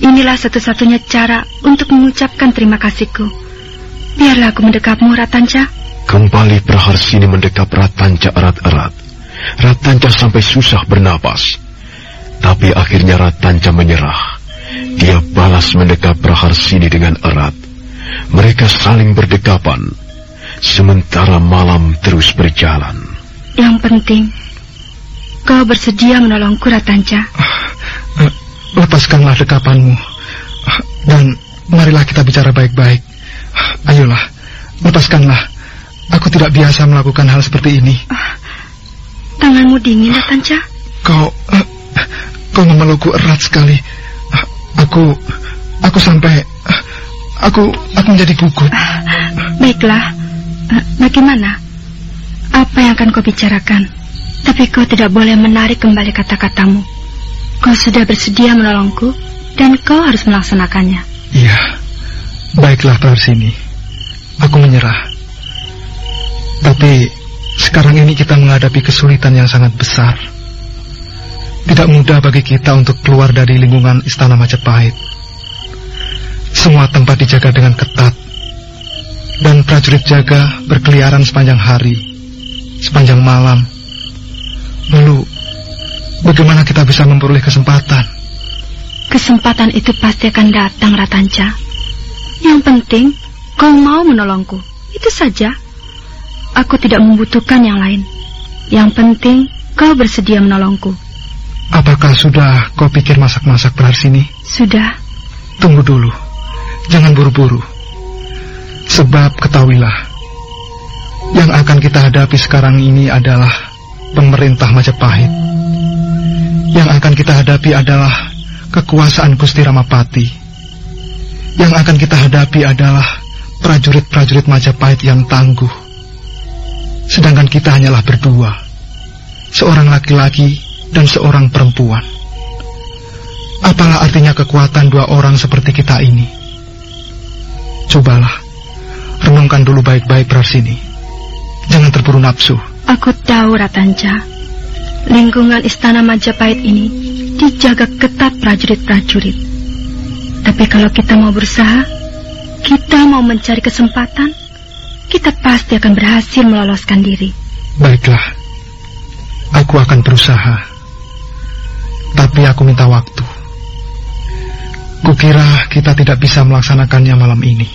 [SPEAKER 4] Inilah satu-satunya cara untuk mengucapkan terima kasihku. Biarlah aku mendekapmu, Ratanja.
[SPEAKER 2] Kembali Praharsini mendekap Ratanja erat-erat. Ratanja sampai susah bernapas. Tapi akhirnya Ratanja menyerah. Dia balas mendekap Praharsini dengan erat. Mereka saling berdekapan. Sementara malam terus berjalan.
[SPEAKER 4] Yang penting, kau bersedia menolongku, Ratanja.
[SPEAKER 5] Eh, Lepaskanlah dekapanmu. Dan marilah kita bicara baik-baik. Ayolah, lepaskanlah. Aku tidak biasa melakukan hal seperti ini.
[SPEAKER 4] Tanganmu dingin, Ratanja.
[SPEAKER 5] Kau, kau memelukku erat sekali. Eh, Aku, aku sampai, eh, aku, aku menjadi gugup.
[SPEAKER 4] Baiklah, Eh, bagaimana? Apa yang akan kau bicarakan? Tapi kau tidak boleh menarik kembali kata-katamu. Kau sudah bersedia menolongku, dan kau harus melaksanakannya.
[SPEAKER 5] Iya, baiklah Prarsini. Aku menyerah. Tapi sekarang ini kita menghadapi kesulitan yang sangat besar. Tidak mudah bagi kita untuk keluar dari lingkungan Istana Majapahit. Semua tempat dijaga dengan ketat. Dan prajurit jaga berkeliaran sepanjang hari, sepanjang malam. Lalu, bagaimana kita bisa memperoleh kesempatan?
[SPEAKER 4] Kesempatan itu pasti akan datang, Ratanca. Yang penting, kau mau menolongku. Itu saja. Aku tidak membutuhkan yang lain. Yang penting, kau bersedia menolongku.
[SPEAKER 5] Apakah sudah kau pikir masak-masak sini?
[SPEAKER 4] Sudah.
[SPEAKER 5] Tunggu dulu. Jangan buru-buru. Sebab ketahuilah, yang akan kita hadapi sekarang ini adalah pemerintah Majapahit. Yang akan kita hadapi adalah kekuasaan Gusti Ramapati. Yang akan kita hadapi adalah prajurit-prajurit Majapahit yang tangguh. Sedangkan kita hanyalah berdua. Seorang laki-laki dan seorang perempuan. Apalah artinya kekuatan dua orang seperti kita ini? Cobalah, renungkan dulu baik-baik Prasini. Jangan terburu nafsu.
[SPEAKER 4] Aku tahu, Ratanca. Lingkungan istana Majapahit ini dijaga ketat prajurit-prajurit. Tapi kalau kita mau berusaha, kita mau mencari kesempatan, kita pasti akan berhasil meloloskan diri.
[SPEAKER 5] Baiklah, aku akan berusaha. Tapi aku minta waktu. Kukira kita tidak bisa melaksanakannya malam ini.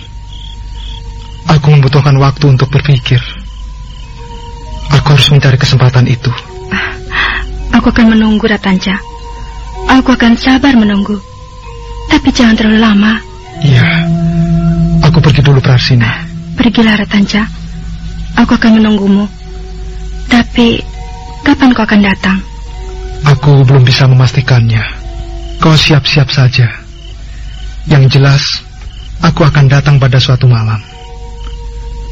[SPEAKER 5] Aku membutuhkan waktu untuk berpikir. Aku harus mencari kesempatan itu.
[SPEAKER 4] Aku akan menunggu, Ratanca. Aku akan sabar menunggu. Tapi jangan terlalu lama.
[SPEAKER 5] Iya. Aku pergi dulu, Prarsini.
[SPEAKER 4] Pergilah, Ratanca. Aku akan menunggumu. Tapi, kapan kau akan datang?
[SPEAKER 5] Aku belum bisa memastikannya. Kau siap-siap saja. Yang jelas, aku akan datang pada suatu malam.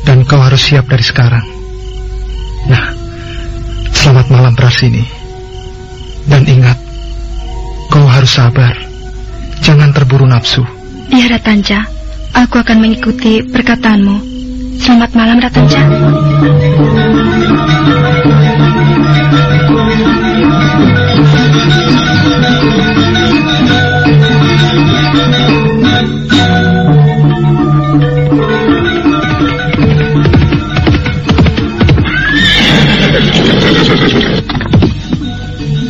[SPEAKER 5] Dan kau harus siap dari sekarang. Nah, selamat malam Prasini. Dan ingat, kau harus sabar. Jangan terburu nafsu.
[SPEAKER 4] Iya, Ratanja. Aku akan mengikuti perkataanmu. Selamat malam, Ratanja.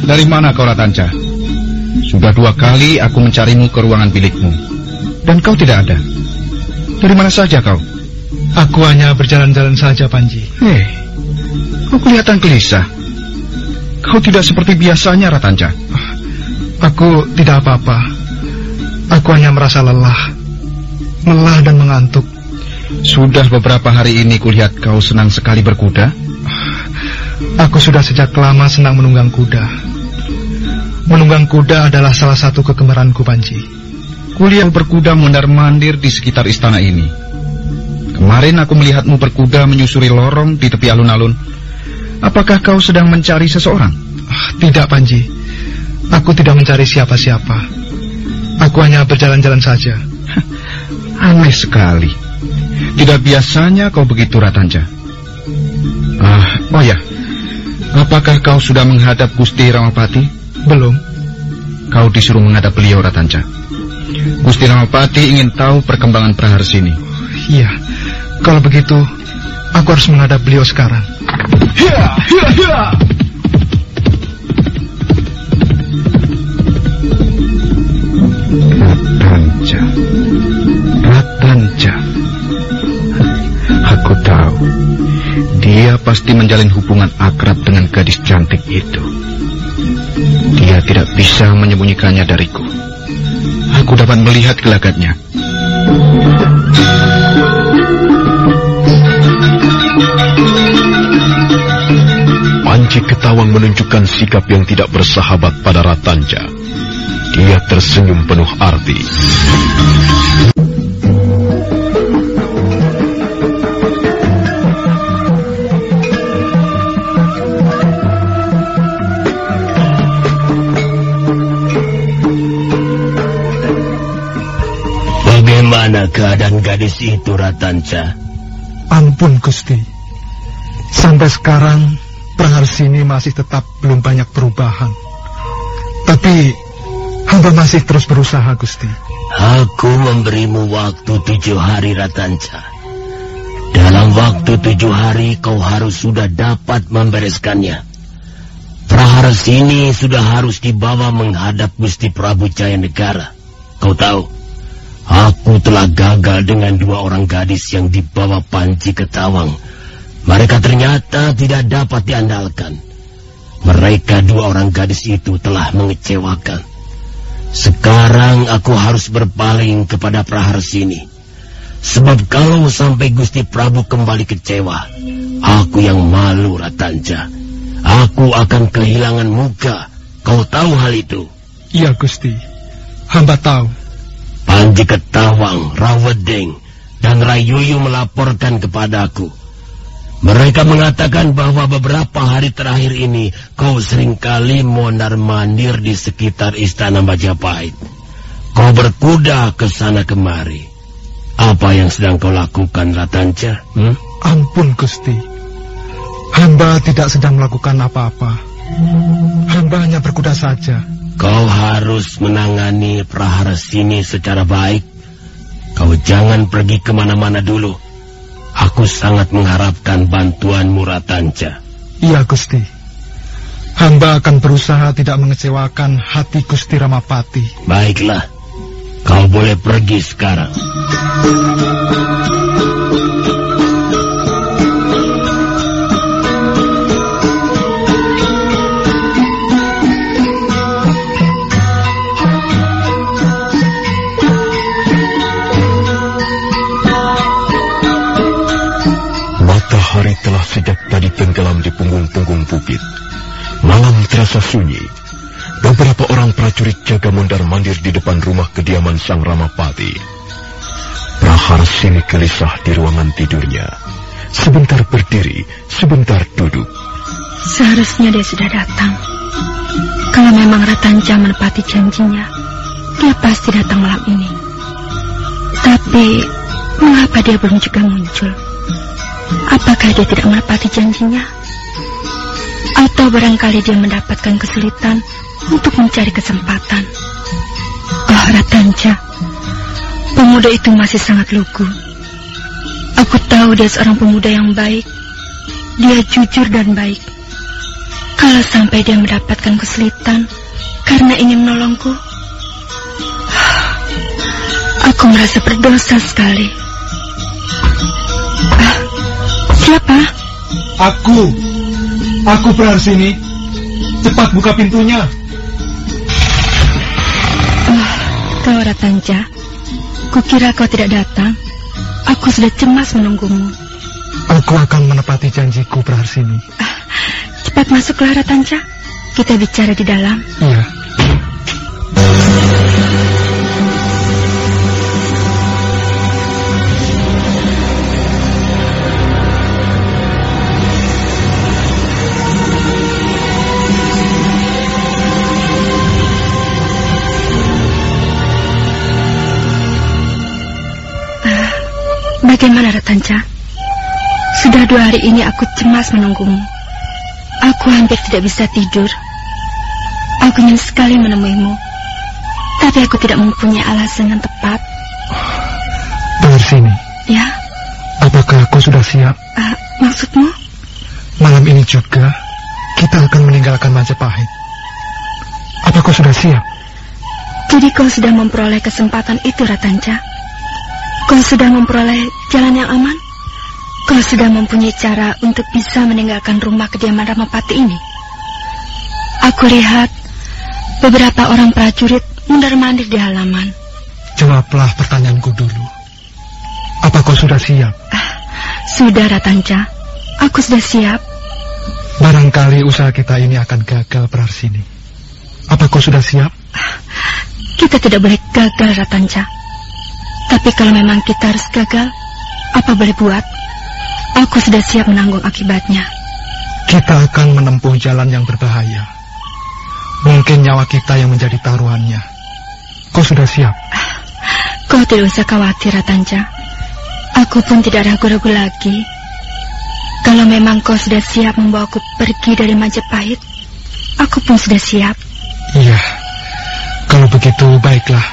[SPEAKER 5] Dari mana kau Ratanca? Sudah dua kali aku mencarimu ke ruangan bilikmu. Dan kau tidak ada. Dari mana saja kau? Aku hanya berjalan-jalan saja, Panji. Hei, kau kelihatan gelisah. Kau tidak seperti biasanya, Ratanca. Aku tidak apa-apa. Aku hanya merasa lelah. Lelah dan mengantuk. Sudah beberapa hari ini kulihat kau senang sekali berkuda. Aku sudah sejak lama senang menunggang kuda. Menunggang kuda adalah salah satu kegemaranku, Panji. Kuliah berkuda mondar-mandir di sekitar istana ini. Kemarin aku melihatmu berkuda menyusuri lorong di tepi alun-alun. Apakah kau sedang mencari seseorang? Ah, tidak, Panji. Aku tidak mencari siapa-siapa. Aku hanya berjalan-jalan saja. Aneh sekali. Tidak biasanya kau begitu, Ratanja. Ah, oh ya. Apakah kau sudah menghadap Gusti Ramapati? Belum. Kau disuruh menghadap beliau, Ratanja. Gusti Ramapati ingin tahu perkembangan Praharsini. Iya. Kalau begitu, aku harus menghadap beliau sekarang. Hiya, hiya, hiya. Ratanja. Ratanja. Aku tahu. Dia pasti menjalin hubungan akrab dengan gadis cantik itu. Dia tidak bisa menyembunyikannya dariku. Aku dapat melihat gelagatnya.
[SPEAKER 2] Panji Ketawang menunjukkan sikap yang tidak bersahabat pada Ratanja. Dia tersenyum penuh arti.
[SPEAKER 6] Keadaan gadis itu, Ratanca?
[SPEAKER 5] Ampun, Gusti. Sampai sekarang, Praharsini masih tetap belum banyak perubahan. Tapi, hamba masih terus berusaha, Gusti.
[SPEAKER 6] Aku memberimu waktu tujuh hari, Ratanca. Dalam waktu tujuh hari, kau harus sudah dapat membereskannya. Praharsini sudah harus dibawa menghadap Gusti Prabu Jaya Negara. Kau tahu, Aku telah gagal dengan dua orang gadis yang dibawa Panji ke Tawang. Mereka ternyata tidak dapat diandalkan. Mereka dua orang gadis itu telah mengecewakan. Sekarang aku harus berpaling kepada Praharsini. Sebab kalau sampai Gusti Prabu kembali kecewa, aku yang malu Ratanja. Aku akan kehilangan muka. Kau tahu hal itu?
[SPEAKER 5] Iya Gusti, hamba tahu.
[SPEAKER 6] Panji Ketawang, Rawedeng, dan Rayuyu melaporkan kepadaku. Mereka mengatakan bahwa beberapa hari terakhir ini kau sering kali mondar-mandir di sekitar istana Majapahit. Kau berkuda ke sana kemari. Apa yang sedang kau lakukan, Ratanca? Hmm?
[SPEAKER 5] Ampun, Gusti. Hamba tidak sedang melakukan apa-apa. Hamba hanya berkuda saja.
[SPEAKER 6] Kau harus menangani prahara sini secara baik. Kau jangan pergi ke mana-mana dulu. Aku sangat mengharapkan bantuan Muratanca.
[SPEAKER 5] Iya, Gusti. Hamba akan berusaha tidak mengecewakan hati Gusti Ramapati.
[SPEAKER 6] Baiklah, kau boleh pergi sekarang.
[SPEAKER 2] Punggung-punggung bukit. Malam terasa sunyi. Beberapa orang prajurit jaga mondar-mandir di depan rumah kediaman Sang Ramapati. Praharsini gelisah di ruangan tidurnya. Sebentar berdiri, sebentar duduk.
[SPEAKER 4] Seharusnya dia sudah datang. Kalau memang Ratanja menepati janjinya, dia pasti datang malam ini. Tapi, mengapa dia belum juga muncul? Apakah dia tidak menepati janjinya? Atau barangkali dia mendapatkan kesulitan untuk mencari kesempatan? Oh, Ratanja, pemuda itu masih sangat lugu. Aku tahu dia seorang pemuda yang baik. Dia jujur dan baik. Kalau sampai dia mendapatkan kesulitan karena ingin menolongku, aku merasa berdosa sekali. Siapa?
[SPEAKER 5] Aku. Aku sini. Cepat buka pintunya.
[SPEAKER 4] Oh, kau Ratanja. Kukira kau tidak datang. Aku sudah cemas menunggumu.
[SPEAKER 5] Aku akan menepati janjiku sini.
[SPEAKER 4] Ah, cepat masuklah Ratanja. Kita bicara di dalam.
[SPEAKER 5] Iya.
[SPEAKER 4] Bagaimana Ratanca? Sudah dua hari ini aku cemas menunggumu. Aku hampir tidak bisa tidur. Aku ingin sekali menemuimu. Tapi aku tidak mempunyai alasan yang tepat.
[SPEAKER 5] Dengar sini.
[SPEAKER 4] Ya?
[SPEAKER 5] Apakah aku sudah siap?
[SPEAKER 4] Uh, maksudmu?
[SPEAKER 5] Malam ini juga kita akan meninggalkan Majapahit. Apa kau sudah siap?
[SPEAKER 4] Jadi kau sudah memperoleh kesempatan itu, Ratanca? Kau sudah memperoleh jalan yang aman? Kau sudah mempunyai cara untuk bisa meninggalkan rumah kediaman Ramapati ini? Aku lihat beberapa orang prajurit mundar-mandir di halaman.
[SPEAKER 5] Jawablah pertanyaanku dulu. Apa kau sudah siap?
[SPEAKER 4] Ah, sudah, Ratanca. Aku sudah siap.
[SPEAKER 5] Barangkali usaha kita ini akan gagal sini. Apa kau sudah siap?
[SPEAKER 4] Ah, kita tidak boleh gagal, Ratanca. Tapi kalau memang kita harus gagal, apa boleh buat? Aku sudah siap menanggung akibatnya.
[SPEAKER 5] Kita akan menempuh jalan yang berbahaya. Mungkin nyawa kita yang menjadi taruhannya. Kau sudah siap?
[SPEAKER 4] Kau tidak usah khawatir, Ratanja. Aku pun tidak ragu-ragu lagi. Kalau memang kau sudah siap membawaku pergi dari Majapahit, aku pun sudah siap.
[SPEAKER 5] Iya, kalau begitu baiklah.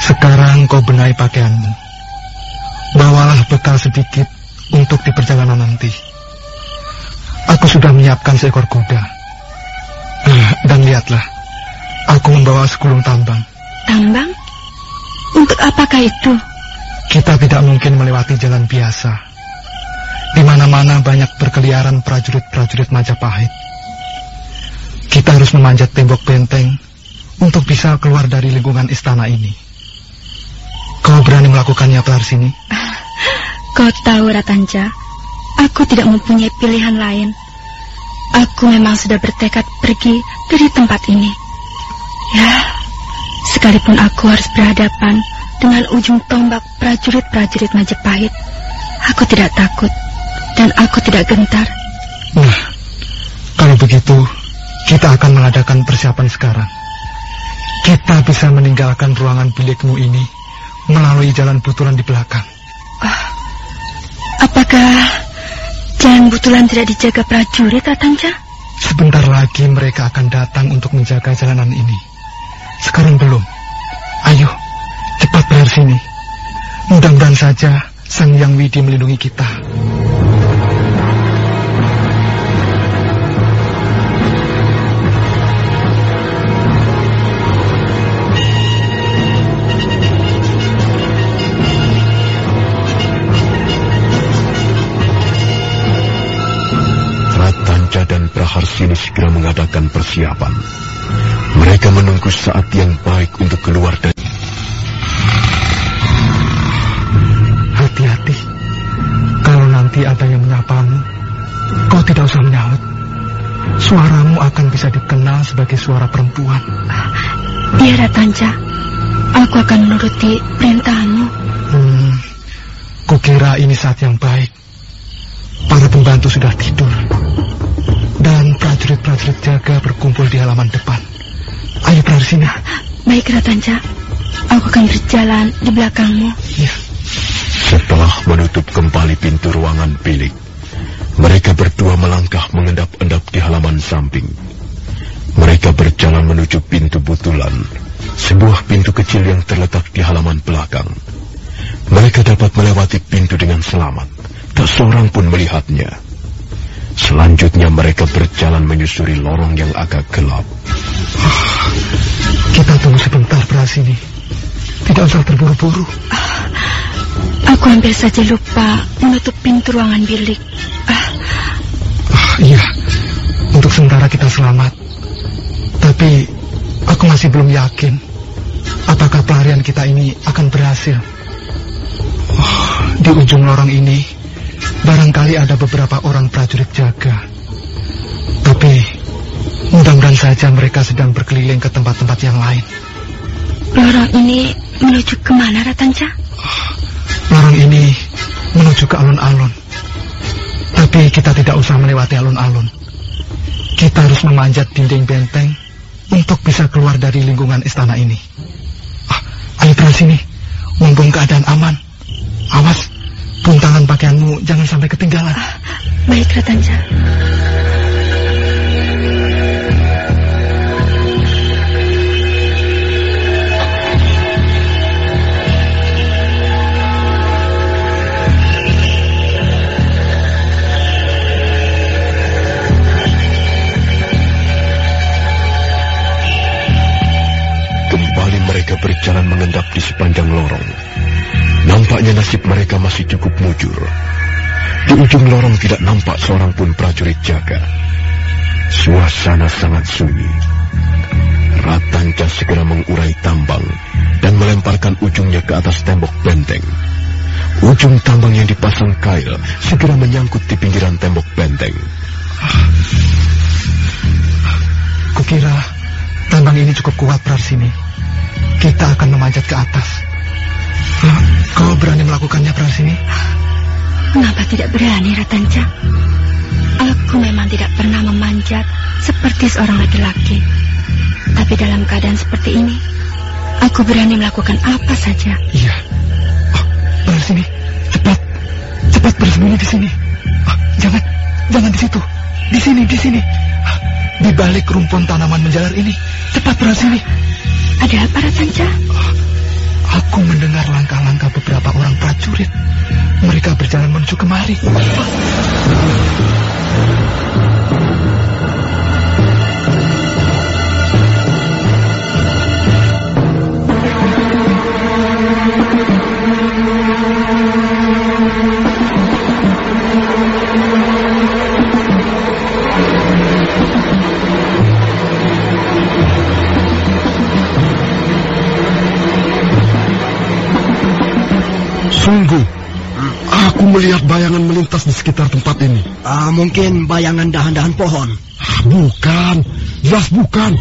[SPEAKER 5] Sekarang kau benahi pakaianmu. Bawalah bekal sedikit untuk di perjalanan nanti. Aku sudah menyiapkan seekor kuda. Nah, dan lihatlah, aku membawa sekulung tambang.
[SPEAKER 4] Tambang? Untuk apakah itu?
[SPEAKER 5] Kita tidak mungkin melewati jalan biasa. Di mana-mana banyak berkeliaran prajurit-prajurit Majapahit. Kita harus memanjat tembok benteng untuk bisa keluar dari lingkungan istana ini. Kau berani melakukannya, Prarsini?
[SPEAKER 4] Kau tahu, Ratanja, aku tidak mempunyai pilihan lain. Aku memang sudah bertekad pergi dari tempat ini. Ya, sekalipun aku harus berhadapan dengan ujung tombak prajurit-prajurit Majapahit, aku tidak takut dan aku tidak gentar.
[SPEAKER 5] Nah, kalau begitu, kita akan mengadakan persiapan sekarang. Kita bisa meninggalkan ruangan bilikmu ini melalui jalan butulan di belakang.
[SPEAKER 4] Oh, apakah jalan butulan tidak dijaga prajurit, Atanja?
[SPEAKER 5] Sebentar lagi mereka akan datang untuk menjaga jalanan ini. Sekarang belum. Ayo, cepat bayar sini. Mudah-mudahan saja Sang Yang Widi melindungi kita.
[SPEAKER 2] Dan Praharsini segera mengadakan persiapan. Mereka menunggu saat yang baik untuk keluar dari...
[SPEAKER 5] Hati-hati. Kalau nanti ada yang menyapamu, kau tidak usah menyaut. Suaramu akan bisa dikenal sebagai suara perempuan.
[SPEAKER 4] Iya, Ratanja. Aku akan menuruti perintahmu.
[SPEAKER 5] Hmm, kukira ini saat yang baik. Para pembantu sudah tidur. Dan prajurit-prajurit jaga berkumpul di halaman depan. Ayo Praharsini.
[SPEAKER 4] Baik, Ratanja. Aku akan berjalan di belakangmu.
[SPEAKER 5] Ya.
[SPEAKER 2] Setelah menutup kembali pintu ruangan bilik, mereka berdua melangkah mengendap-endap di halaman samping. Mereka berjalan menuju pintu butulan, sebuah pintu kecil yang terletak di halaman belakang. Mereka dapat melewati pintu dengan selamat. Tak seorang pun melihatnya. Selanjutnya mereka berjalan menyusuri lorong yang agak gelap.
[SPEAKER 5] Kita tunggu sebentar Prasini. Tidak usah terburu-buru.
[SPEAKER 4] Aku hampir saja lupa menutup pintu ruangan bilik. Ah,
[SPEAKER 5] Ah, iya, untuk sementara kita selamat. Tapi aku masih belum yakin apakah pelarian kita ini akan berhasil. Oh, di ujung lorong ini barangkali ada beberapa orang prajurit jaga. Tapi mudah-mudahan saja mereka sedang berkeliling ke tempat-tempat yang lain.
[SPEAKER 4] lorong ini menuju ke mana, Ratanja?
[SPEAKER 5] Lorong ini menuju ke alun-alun. Tapi kita tidak usah melewati alun-alun. Kita harus memanjat dinding benteng untuk bisa keluar dari lingkungan istana ini. Ah, ayo terus sini. Mumpung keadaan aman. Awas, buntangan pakaianmu jangan sampai ketinggalan.
[SPEAKER 4] Baik, Ratanja.
[SPEAKER 2] Nasib mereka masih cukup mujur. Di ujung lorong tidak nampak seorang pun prajurit jaga. Suasana sangat sunyi. Ratanca segera mengurai tambang dan melemparkan ujungnya ke atas tembok benteng. Ujung tambang yang dipasang kail segera menyangkut di pinggiran tembok benteng.
[SPEAKER 5] Kukira tambang ini cukup kuat Prarsini. Kita akan memanjat ke atas. Ah, Kau berani melakukannya Prarsini?
[SPEAKER 4] Mengapa tidak berani, Ratanja? Aku memang tidak pernah memanjat seperti seorang laki-laki. Tapi dalam keadaan seperti ini, Aku berani melakukan apa saja.
[SPEAKER 5] Iya. Oh, benar sini. Cepat. Cepat bersembunyi di sini. Oh, jangan. Jangan di situ. Di sini, di sini. Oh, di balik rumpun tanaman menjalar ini. Cepat benar sini.
[SPEAKER 4] Ada apa, Ratanca?
[SPEAKER 5] Aku mendengar langkah-langkah beberapa orang prajurit. Mereka berjalan menuju kemari.
[SPEAKER 9] Sungguh, aku melihat bayangan melintas di sekitar tempat ini.
[SPEAKER 7] Ah, mungkin bayangan dahan-dahan pohon.
[SPEAKER 9] Ah, bukan, jelas bukan.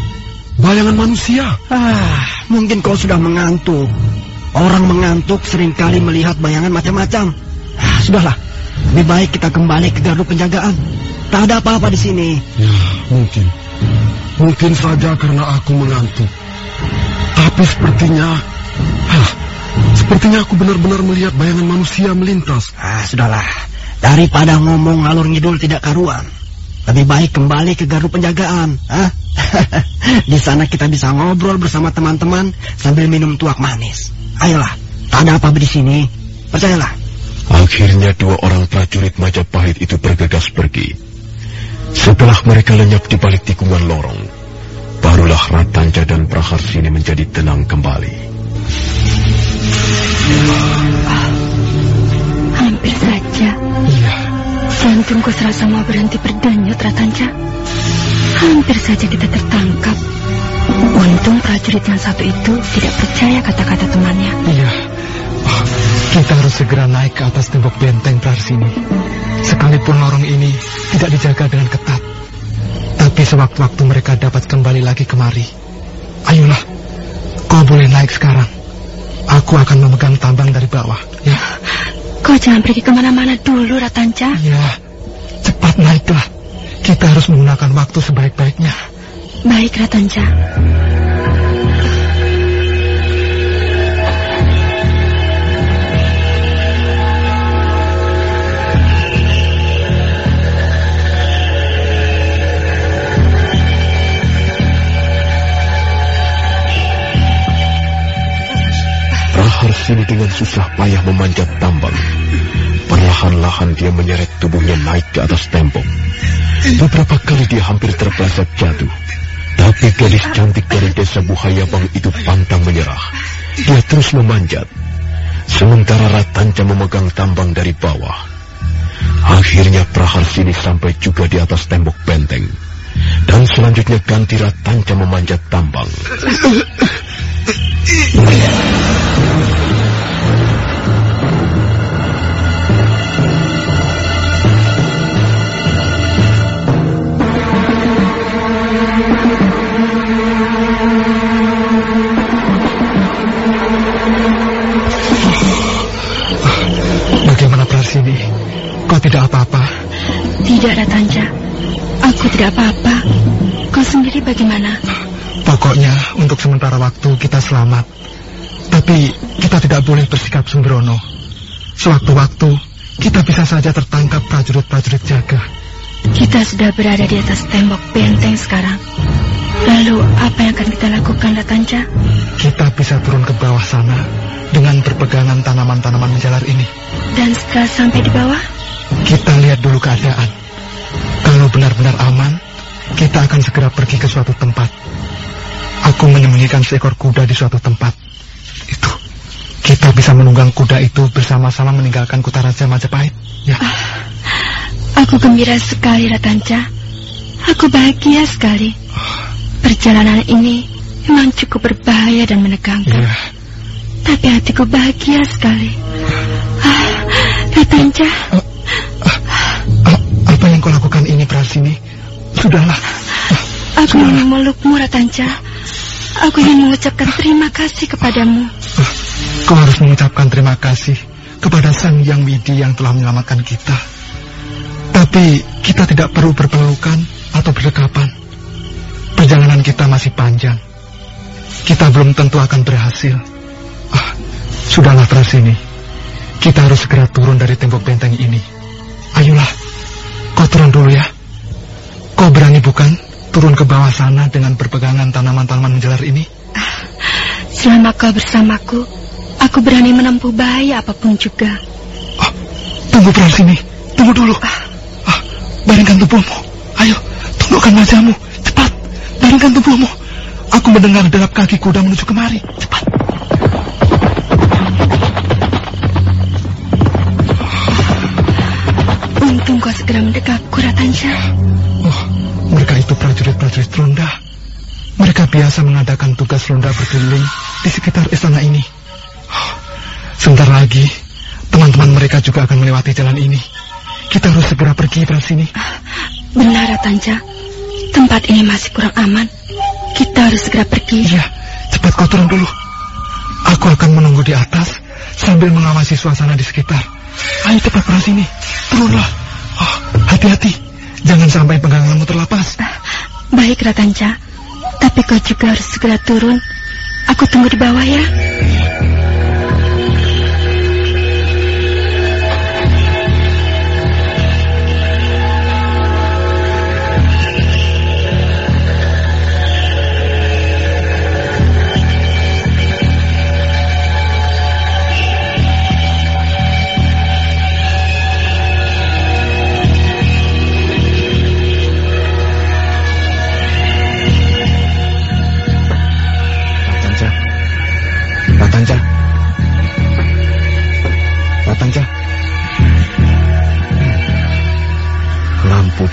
[SPEAKER 9] Bayangan manusia.
[SPEAKER 7] Ah, mungkin kau sudah mengantuk. Orang mengantuk sering kali melihat bayangan macam-macam. Ah, sudahlah, lebih baik kita kembali ke gardu penjagaan. Tak ada apa-apa di sini.
[SPEAKER 9] Ya, mungkin. Mungkin saja karena aku mengantuk. Tapi sepertinya... Sepertinya aku benar-benar melihat bayangan manusia melintas.
[SPEAKER 7] Ah, sudahlah. Daripada ngomong ngalur ngidul tidak karuan. Lebih baik kembali ke gardu penjagaan. Ah? di sana kita bisa ngobrol bersama teman-teman sambil minum tuak manis. Ayolah, tak ada apa-apa di sini. Percayalah.
[SPEAKER 2] Akhirnya dua orang prajurit Majapahit itu bergegas pergi. Setelah mereka lenyap di balik tikungan lorong, barulah Ratanja dan Praharsini menjadi tenang kembali.
[SPEAKER 4] Jantungku serasa mau berhenti berdenyut, Ratanja. Hampir saja kita tertangkap. Untung prajurit yang satu itu tidak percaya kata-kata temannya.
[SPEAKER 5] Iya. Oh, kita harus segera naik ke atas tembok benteng Praharsini. Sekalipun lorong ini tidak dijaga dengan ketat. Tapi sewaktu-waktu mereka dapat kembali lagi kemari. Ayolah, kau boleh naik sekarang. Aku akan memegang tambang dari bawah, ya.
[SPEAKER 4] Kau jangan pergi ke mana-mana dulu, Ratanca.
[SPEAKER 5] Ya, cepat naiklah. Kita harus menggunakan waktu sebaik-baiknya.
[SPEAKER 4] Baik, Ratanca.
[SPEAKER 2] Praharsini dengan susah payah memanjat tambang. Perlahan-lahan dia menyeret tubuhnya naik ke atas tembok. Beberapa kali dia hampir terpeleset jatuh. Tapi gadis cantik dari desa Buhayabang itu pantang menyerah. Dia terus memanjat. Sementara Ratanca memegang tambang dari bawah. Akhirnya Praharsini sampai juga di atas tembok benteng. Dan selanjutnya ganti Ratanca memanjat tambang.
[SPEAKER 5] tidak apa-apa?
[SPEAKER 4] Tidak, Ratanca. Aku tidak apa-apa. Kau sendiri bagaimana?
[SPEAKER 5] Pokoknya untuk sementara waktu kita selamat. Tapi kita tidak boleh bersikap sembrono. Sewaktu-waktu kita bisa saja tertangkap prajurit-prajurit jaga.
[SPEAKER 4] Kita sudah berada di atas tembok benteng sekarang. Lalu apa yang akan kita lakukan, Ratanca?
[SPEAKER 5] Kita bisa turun ke bawah sana dengan berpegangan tanaman-tanaman menjalar ini.
[SPEAKER 4] Dan setelah sampai di bawah,
[SPEAKER 5] Kita lihat dulu keadaan. Kalau benar-benar aman, kita akan segera pergi ke suatu tempat. Aku menyembunyikan seekor kuda di suatu tempat. Itu. Kita bisa menunggang kuda itu bersama-sama meninggalkan kota Raja Majapahit. Ya.
[SPEAKER 4] aku gembira sekali, Ratanca. Aku bahagia sekali. Perjalanan ini memang cukup berbahaya dan menegangkan.
[SPEAKER 5] Ya.
[SPEAKER 4] Tapi hatiku bahagia sekali. Ah, Ratanca,
[SPEAKER 5] Ah, apa yang kau lakukan ini, Prasini? Sudahlah. Ah,
[SPEAKER 4] aku ingin memelukmu, Ratanca. Aku ingin mengucapkan terima kasih kepadamu.
[SPEAKER 5] ah, kau harus mengucapkan terima kasih kepada Sang Yang Widi yang telah menyelamatkan kita. Tapi kita tidak perlu berpelukan atau berdekapan. Perjalanan kita masih panjang.
[SPEAKER 3] kita belum tentu akan berhasil. Ah, sudahlah Prasini. Kita harus segera turun dari tembok benteng ini. Ayolah, kau turun dulu ya. Kau berani bukan turun ke bawah sana dengan berpegangan tanaman-tanaman menjelar ini?
[SPEAKER 4] Ah, selama kau bersamaku, aku berani menempuh bahaya apa pun juga.
[SPEAKER 3] Ah, tunggu Prasini, tunggu dulu. Ah, ah baringkan tubuhmu. Ayo, tundukkan wajahmu. Cepat, baringkan tubuhmu. Aku mendengar derap kaki kuda menuju kemari. Cepat.
[SPEAKER 4] Untung kau segera mendekatku, Ratanja.
[SPEAKER 3] Oh, mereka itu prajurit-prajurit ronda. Mereka biasa mengadakan tugas ronda berkeliling di sekitar istana ini. Oh, sebentar lagi, teman-teman mereka juga akan melewati jalan ini. Kita harus segera pergi dari sini.
[SPEAKER 4] Benar, Ratanja. Tempat ini masih kurang aman. Kita harus segera pergi.
[SPEAKER 3] Iya, cepat kau turun dulu. Aku akan menunggu di atas sambil mengawasi suasana di sekitar. Ayo cepat ke sini. Turunlah. Hati-hati. Jangan sampai peganganmu terlepas. Uh,
[SPEAKER 4] baik, Ratanca. Tapi kau juga harus segera turun. Aku tunggu di bawah ya.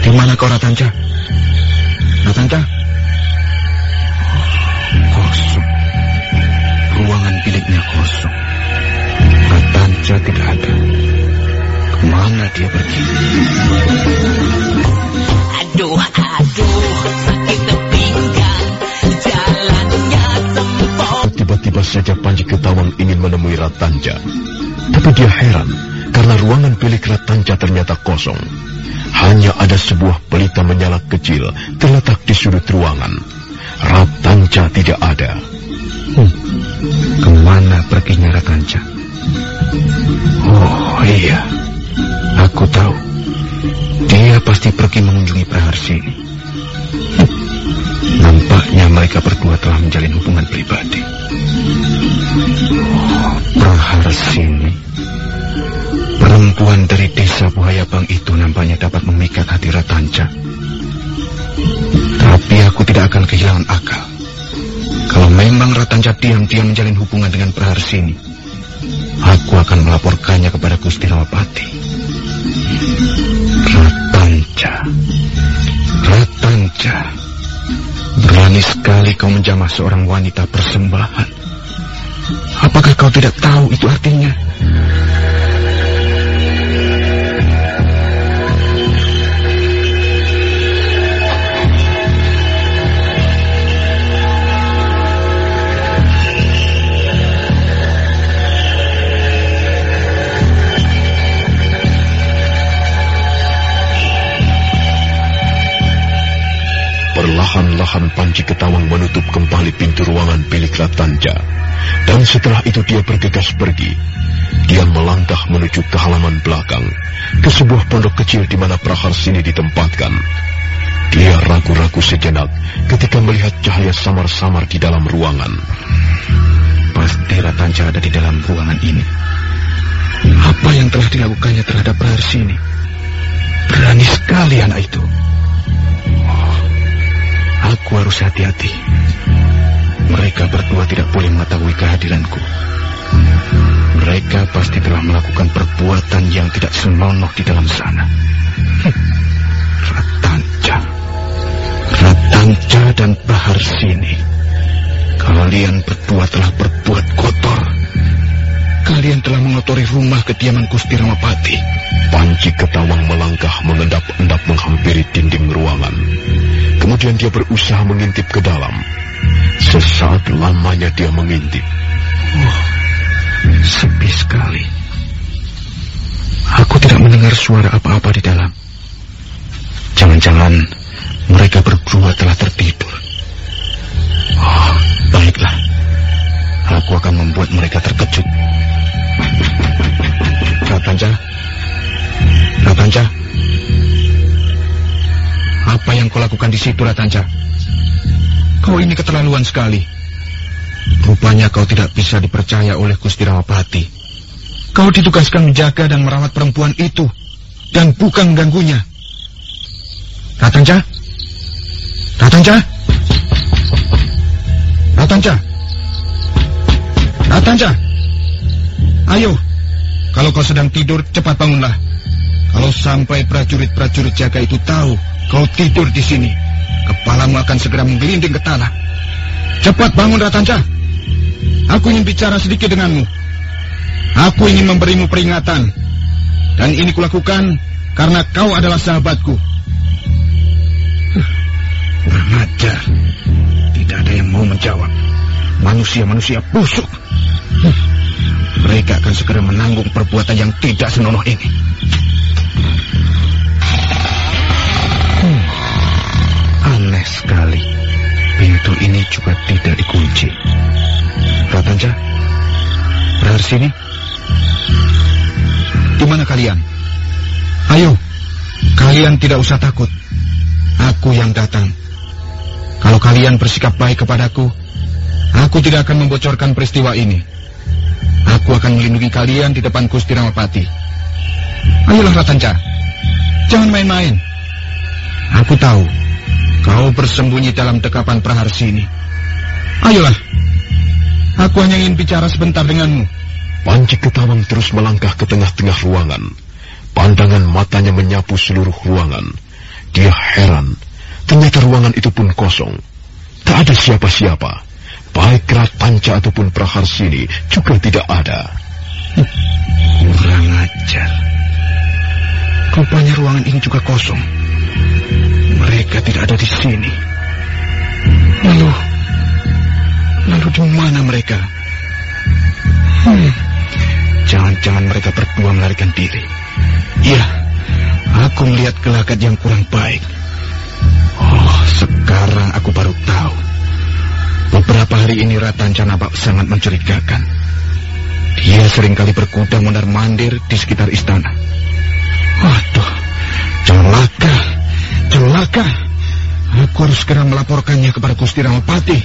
[SPEAKER 3] di mana kau Ratanca? Ratanca? Oh, kosong. Ruangan biliknya kosong. Ratanca tidak ada. Ke mana dia pergi?
[SPEAKER 10] Aduh, aduh, sakit pinggang, jalannya sempit.
[SPEAKER 2] Tiba-tiba saja Panji Ketawang ingin menemui Ratanja. Tapi dia heran, karena ruangan bilik Ratanja ternyata kosong. Hanya ada sebuah pelita menyala kecil terletak di sudut ruangan. Ratanja tidak ada.
[SPEAKER 3] Hmm, ke mana perginya Ratanja? Oh iya, aku tahu. Dia pasti pergi mengunjungi Praharsini. Nampaknya mereka berdua telah menjalin hubungan pribadi. Oh, Praharsini. Perempuan dari desa Buhayabang itu nampaknya dapat memikat hati Ratanca. Tapi aku tidak akan kehilangan akal. Kalau memang Ratanca diam-diam menjalin hubungan dengan Praharsini, Aku akan melaporkannya kepada Gusti Ramapati. Ratanca. Ratanca. Berani sekali kau menjamah seorang wanita persembahan. Apakah kau tidak tahu itu artinya?
[SPEAKER 2] Perlahan-lahan Panji Ketawang menutup kembali pintu ruangan bilik Ratanja. Dan setelah itu dia bergegas pergi. Dia melangkah menuju ke halaman belakang, ke sebuah pondok kecil di mana Praharsini ditempatkan. Dia ragu-ragu sejenak ketika melihat cahaya samar-samar di dalam ruangan.
[SPEAKER 3] Pasti Ratanja ada di dalam ruangan ini. Apa yang telah dilakukannya terhadap Praharsini? Berani sekali anak itu. Aku harus hati-hati. Mereka berdua tidak boleh mengetahui kehadiranku. Mereka pasti telah melakukan perbuatan yang tidak senonoh di dalam sana. Ratanca. Ratanca dan Bahar Sini. Kalian berdua telah berbuat kotor. Kalian telah mengotori rumah kediaman Gusti Ramapati.
[SPEAKER 2] Panji Ketawang melangkah mengendap-endap menghampiri dinding ruangan. Kemudian dia berusaha mengintip ke dalam. Sesaat lamanya dia mengintip.
[SPEAKER 3] Oh, sepi sekali. Aku tidak mendengar suara apa-apa di dalam. Jangan-jangan mereka berdua telah tertidur. Oh, baiklah. Aku akan membuat mereka terkejut. Ratanja? Ratanja? Apa yang kau lakukan di situ, Ratanja? Kau ini keterlaluan sekali. Rupanya kau tidak bisa dipercaya oleh Gusti Ramapati. Kau ditugaskan menjaga dan merawat perempuan itu, dan bukan mengganggunya. Ratanja? Ratanja? Ratanja? Ratanja? Ayo, kalau kau sedang tidur, cepat bangunlah. Kalau sampai prajurit-prajurit jaga itu tahu kau tidur di sini, kepalamu akan segera menggelinding ke tanah. Cepat bangun, Ratanja. Aku ingin bicara sedikit denganmu. Aku ingin memberimu peringatan. Dan ini kulakukan karena kau adalah sahabatku. Kurang. Tidak ada yang mau menjawab. Manusia-manusia busuk. Mereka akan segera menanggung perbuatan yang tidak senonoh ini. Aneh sekali. Pintu ini juga tidak dikunci. Ratanja, berada sini. Di mana kalian? Ayo, kalian tidak usah takut. Aku yang datang. Kalau kalian bersikap baik kepadaku, aku tidak akan membocorkan peristiwa ini. Aku akan melindungi kalian di depan Gusti Ramapati. Ayolah Ratanja, jangan main-main. Aku tahu kau bersembunyi dalam dekapan Praharsini. Ayolah, aku hanya ingin bicara sebentar denganmu.
[SPEAKER 2] Panji Ketawang terus melangkah ke tengah-tengah ruangan. Pandangan matanya menyapu seluruh ruangan. Dia heran. Ternyata ruangan itu pun kosong. Tak ada siapa-siapa. Baik Ratanca ataupun Praharsini juga tidak ada.
[SPEAKER 3] Kurang ajar. Rupanya ruangan ini juga kosong. Mereka tidak ada di sini. Lalu, lalu di mana mereka? Hmm, jangan-jangan mereka berdua melarikan diri. Iya, aku melihat gelagat yang kurang baik. Oh, sekarang aku baru tahu. Beberapa hari ini Ratanca nampak sangat mencurigakan. Dia sering kali berkuda mondar-mandir di sekitar istana. Waduh, celaka, celaka. Aku harus segera melaporkannya kepada Gusti Ramapati.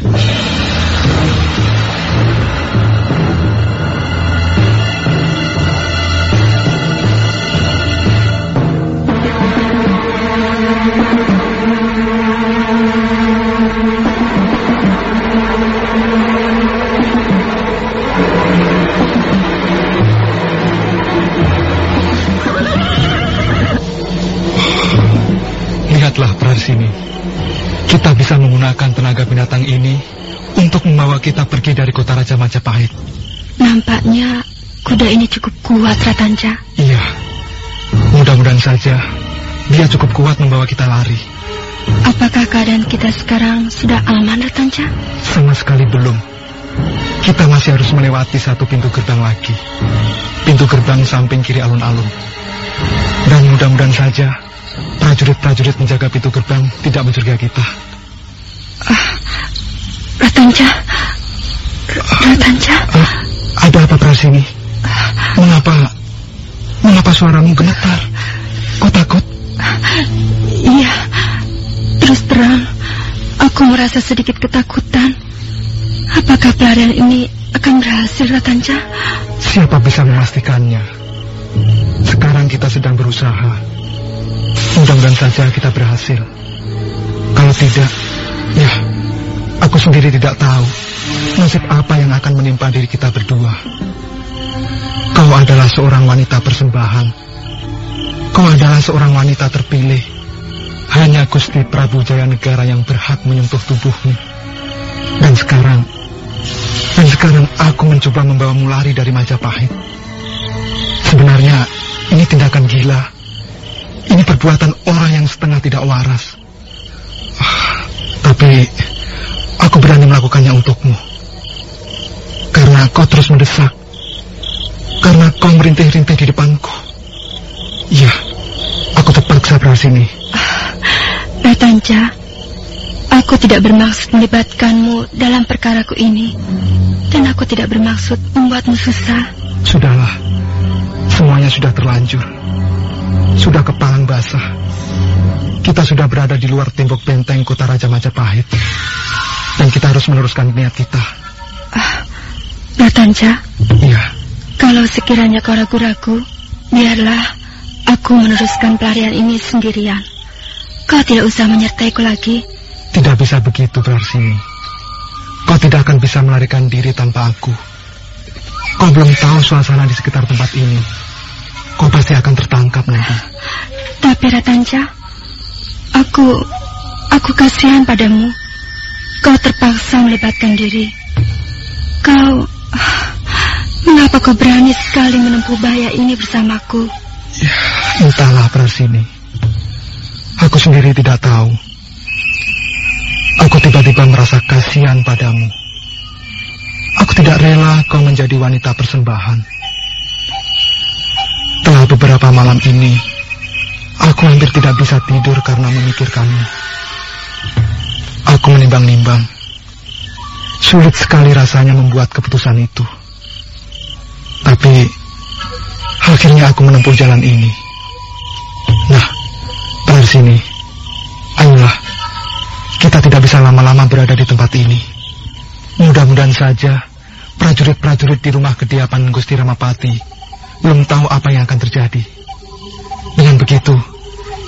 [SPEAKER 3] Lihatlah Prarsini. Kita bisa menggunakan tenaga binatang ini untuk membawa kita pergi dari kota Raja Majapahit.
[SPEAKER 4] Nampaknya kuda ini cukup kuat, Ratanca.
[SPEAKER 3] Iya. Mudah-mudahan saja dia cukup kuat membawa kita lari.
[SPEAKER 4] Apakah keadaan kita sekarang sudah aman, Ratanca?
[SPEAKER 3] Sama sekali belum. Kita masih harus melewati satu pintu gerbang lagi. Pintu gerbang samping kiri alun-alun. Dan mudah-mudahan saja prajurit-prajurit menjaga pintu gerbang tidak mencurigai kita.
[SPEAKER 4] Ah, Ratanca, Ratanca.
[SPEAKER 3] Ah, ada apa Prasini? Mengapa, mengapa suaramu gemetar? Kau takut?
[SPEAKER 4] Iya, terus terang, aku merasa sedikit ketakutan. Apakah pelarian ini akan berhasil, Ratanca?
[SPEAKER 3] Siapa bisa memastikannya? Sekarang kita sedang berusaha. Mudah-mudahan saja kita berhasil. Kalau tidak, ya, aku sendiri tidak tahu nasib apa yang akan menimpa diri kita berdua. Kau adalah seorang wanita persembahan. Kau adalah seorang wanita terpilih. Hanya Gusti Prabu Jaya Negara yang berhak menyentuh tubuhmu. Dan sekarang,
[SPEAKER 5] Dan sekarang aku mencoba membawamu lari dari Majapahit. Sebenarnya ini tindakan gila. Ini perbuatan orang yang setengah tidak waras. Ah, Tapi aku berani melakukannya untukmu. Karena kau terus mendesak. Karena kau merintih-rintih di depanku. Iya, aku terpaksa sini.
[SPEAKER 4] Ratanja, aku tidak bermaksud melibatkanmu dalam perkaraku ini. Dan aku tidak bermaksud membuatmu susah.
[SPEAKER 5] Sudahlah, semuanya sudah terlanjur. Sudah kepalang basah. Kita sudah berada di luar tembok benteng kota Raja Majapahit. Dan kita harus meneruskan niat kita.
[SPEAKER 4] Ratanja,
[SPEAKER 5] Iya,
[SPEAKER 4] kalau sekiranya kau ragu-ragu, biarlah aku meneruskan pelarian ini sendirian. Kau tidak usah menyertaiku lagi.
[SPEAKER 5] tidak bisa begitu Prarsini. Kau tidak akan bisa melarikan diri tanpa aku. Kau belum tahu suasana di sekitar tempat ini. Kau pasti akan tertangkap nanti.
[SPEAKER 4] Tapi Ratanja, aku aku kasihan padamu. Kau terpaksa melibatkan diri. Kau mengapa kau berani sekali menempuh bahaya ini bersamaku?
[SPEAKER 5] Entahlah Prasini. Aku sendiri tidak tahu. Aku tiba-tiba merasa kasihan padamu. Aku tidak rela kau menjadi wanita persembahan. Beberapa malam ini, aku hampir tidak bisa tidur karena memikirkanmu. Aku menimbang-nimbang. Sulit sekali rasanya membuat keputusan itu. Tapi, akhirnya aku menempuh jalan ini. Nah, pada sini. Ayolah, kita tidak bisa lama-lama berada di tempat ini. Mudah-mudahan saja prajurit-prajurit di rumah kediaman Gusti Ramapati belum tahu apa yang akan terjadi. Dengan begitu,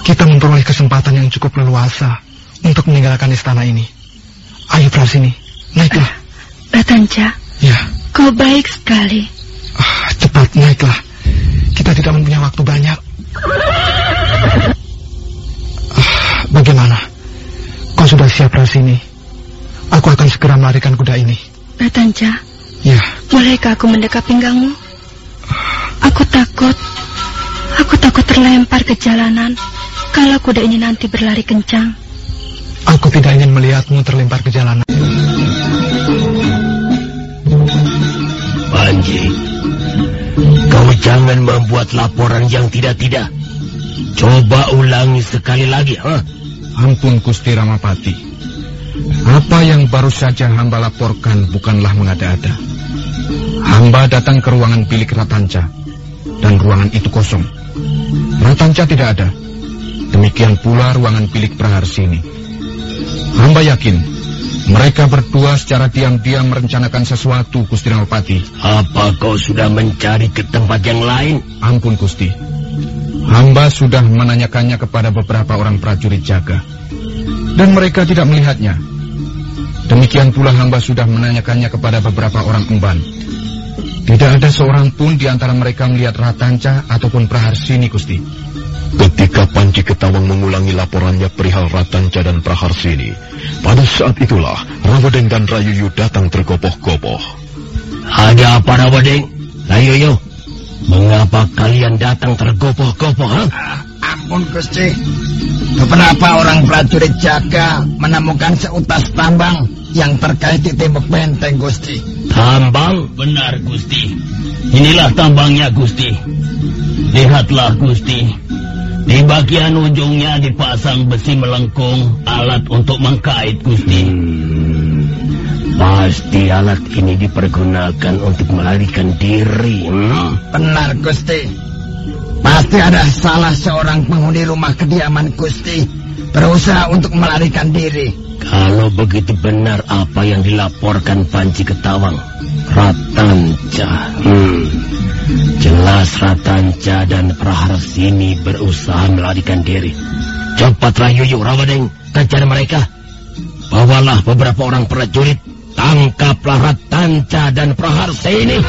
[SPEAKER 5] kita memperoleh kesempatan yang cukup leluasa untuk meninggalkan istana ini. Ayo Prasini, naiklah.
[SPEAKER 4] Ratanja,
[SPEAKER 5] Ya,
[SPEAKER 4] kau baik sekali.
[SPEAKER 5] ah, cepat naiklah. Kita tidak mempunyai waktu banyak. Ah, bagaimana? Kau sudah siap Prasini? Aku akan segera melarikan kuda ini.
[SPEAKER 4] Ratanja,
[SPEAKER 5] Ya,
[SPEAKER 4] bolehkah aku mendekap pinggangmu? Aku takut. Aku takut terlempar ke jalanan kalau kuda ini nanti berlari kencang.
[SPEAKER 5] aku tidak ingin melihatmu terlempar ke jalanan.
[SPEAKER 6] Panji, kau jangan membuat laporan yang tidak-tidak. Coba ulangi sekali lagi, ha?
[SPEAKER 5] Ampun Gusti Ramapati. Apa yang baru saja hamba laporkan bukanlah mengada-ada. Hamba datang ke ruangan bilik Ratanca. Dan ruangan itu kosong. Ratanca tidak ada. Demikian pula ruangan bilik Praharsini. Hamba yakin mereka berdua secara diam-diam merencanakan sesuatu Gusti Ramapati.
[SPEAKER 6] Apa kau sudah mencari ke tempat yang lain?
[SPEAKER 5] Ampun Gusti. Hamba sudah menanyakannya kepada beberapa orang prajurit jaga. Dan mereka tidak melihatnya. Demikian pula hamba sudah menanyakannya kepada beberapa orang emban. Tidak ada seorang pun di antara mereka melihat Ratanca ataupun Praharsini, Gusti.
[SPEAKER 2] Ketika Panji Ketawang mengulangi laporannya perihal Ratanca dan Praharsini, pada saat itulah Rawedeng dan Rayuyu datang tergopoh-gopoh.
[SPEAKER 6] Ada apa Rawadeng? Layoyo, mengapa kalian datang tergopoh-gopoh, ha?
[SPEAKER 11] Ampun Gusti, beberapa orang prajurit jaga menemukan seutas tambang yang terkait di tembok benteng Gusti.
[SPEAKER 6] Tambang?
[SPEAKER 8] Benar, Gusti. Inilah tambangnya, Gusti. Lihatlah, Gusti. Di bagian ujungnya dipasang besi melengkung, alat untuk mengkait, Gusti.
[SPEAKER 6] Hmm, pasti alat ini dipergunakan untuk melarikan diri. Hmm?
[SPEAKER 11] Benar Gusti. Pasti ada salah seorang penghuni rumah kediaman Gusti berusaha untuk melarikan diri.
[SPEAKER 6] Kalau begitu benar apa yang dilaporkan Panji Ketawang, Ratanca. Hmm. Jelas Ratanca dan Praharsini berusaha melarikan diri. Cepat Rayuyu Rawadeng, kejar mereka. Bawalah beberapa orang prajurit, tangkaplah Ratanca dan Praharsini.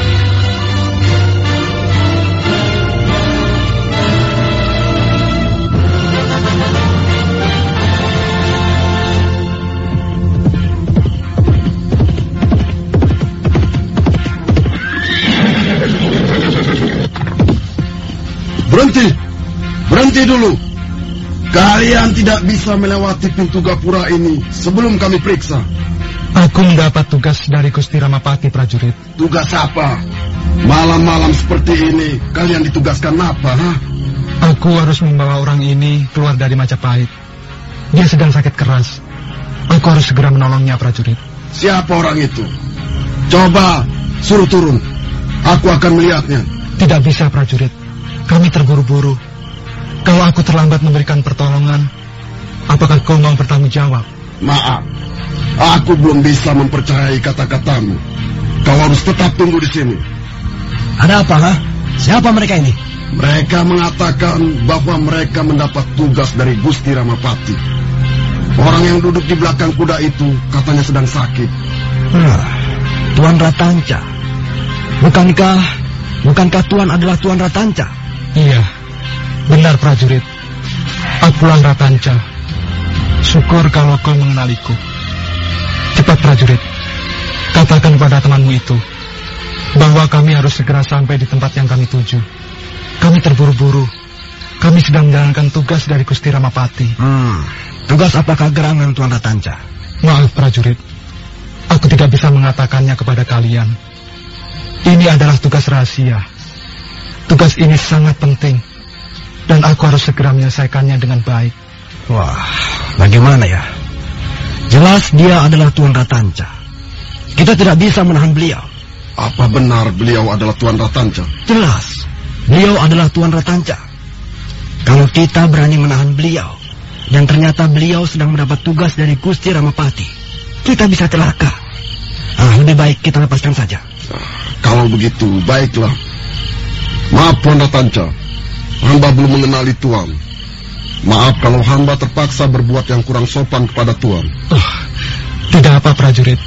[SPEAKER 9] Berhenti! Berhenti dulu! Kalian tidak bisa melewati pintu gapura ini sebelum kami periksa.
[SPEAKER 5] Aku mendapat tugas dari Gusti Ramapati prajurit.
[SPEAKER 9] Tugas apa? Malam-malam seperti ini kalian ditugaskan apa, ha?
[SPEAKER 5] Aku harus membawa orang ini keluar dari Majapahit. Dia sedang sakit keras. Aku harus segera menolongnya prajurit.
[SPEAKER 9] Siapa orang itu? Coba suruh turun. Aku akan melihatnya.
[SPEAKER 5] Tidak bisa prajurit. Kami terburu-buru. Kalau aku terlambat memberikan pertolongan, apakah kau mau bertanggung jawab?
[SPEAKER 9] Maaf, aku belum bisa mempercayai kata-katamu. Kau harus tetap tunggu di sini.
[SPEAKER 7] Ada apa, ha? Siapa mereka ini?
[SPEAKER 9] Mereka mengatakan bahwa mereka mendapat tugas dari Gusti Ramapati. Orang yang duduk di belakang kuda itu katanya sedang sakit.
[SPEAKER 7] Nah, Tuan Ratanca. Bukankah bukankah Tuan adalah Tuan Ratanca?
[SPEAKER 5] Iya, benar prajurit. Akulah Ratanca. Syukur kalau kau mengenaliku. Cepat prajurit, katakan pada temanmu itu bahwa kami harus segera sampai di tempat yang kami tuju. Kami terburu-buru. Kami sedang menjalankan tugas dari Gusti Ramapati.
[SPEAKER 7] Hmm, tugas apakah gerangan Tuan Ratanca?
[SPEAKER 5] Maaf prajurit, aku tidak bisa mengatakannya kepada kalian. Ini adalah tugas rahasia. Tugas ini sangat penting, dan aku harus segera menyelesaikannya dengan baik.
[SPEAKER 7] Wah, bagaimana ya? Jelas dia adalah Tuan Ratanca. Kita tidak bisa menahan beliau.
[SPEAKER 9] Apa benar beliau adalah Tuan Ratanca?
[SPEAKER 7] Jelas, beliau adalah Tuan Ratanca. Kalau kita berani menahan beliau, dan ternyata beliau sedang mendapat tugas dari Gusti Ramapati, kita bisa celaka. Ah, lebih baik kita lepaskan saja.
[SPEAKER 9] Kalau begitu, baiklah. Maaf Tuan Ratanca, hamba belum mengenali Tuan. Maaf kalau hamba terpaksa berbuat yang kurang sopan kepada Tuan.
[SPEAKER 5] Oh, tidak apa prajurit.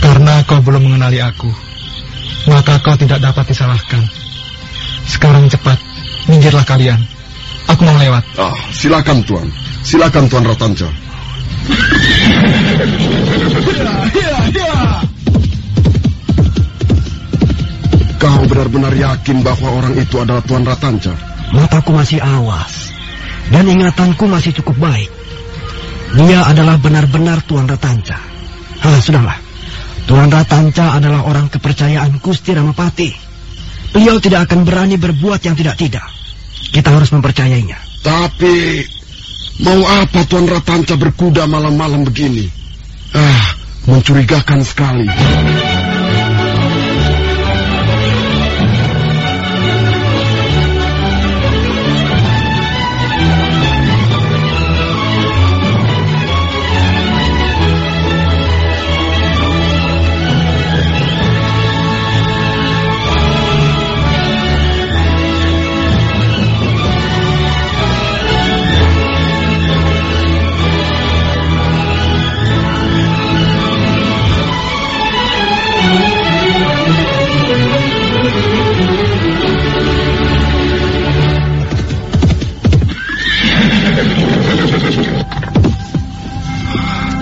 [SPEAKER 5] Karena kau belum mengenali aku, maka kau tidak dapat disalahkan. Sekarang cepat, minggirlah kalian. Aku mau lewat.
[SPEAKER 9] Ah, silakan Tuan. Silakan Tuan Ratanca. Kau benar-benar yakin bahwa orang itu adalah Tuan Ratanca?
[SPEAKER 7] Mataku masih awas, dan ingatanku masih cukup baik. Dia adalah benar-benar Tuan Ratanca. Ah, sudahlah. Tuan Ratanca adalah orang kepercayaan Gusti Ramapati. Beliau tidak akan berani berbuat yang tidak-tidak. Kita harus mempercayainya.
[SPEAKER 9] Tapi mau apa Tuan Ratanca berkuda malam-malam begini? Ah, mencurigakan sekali.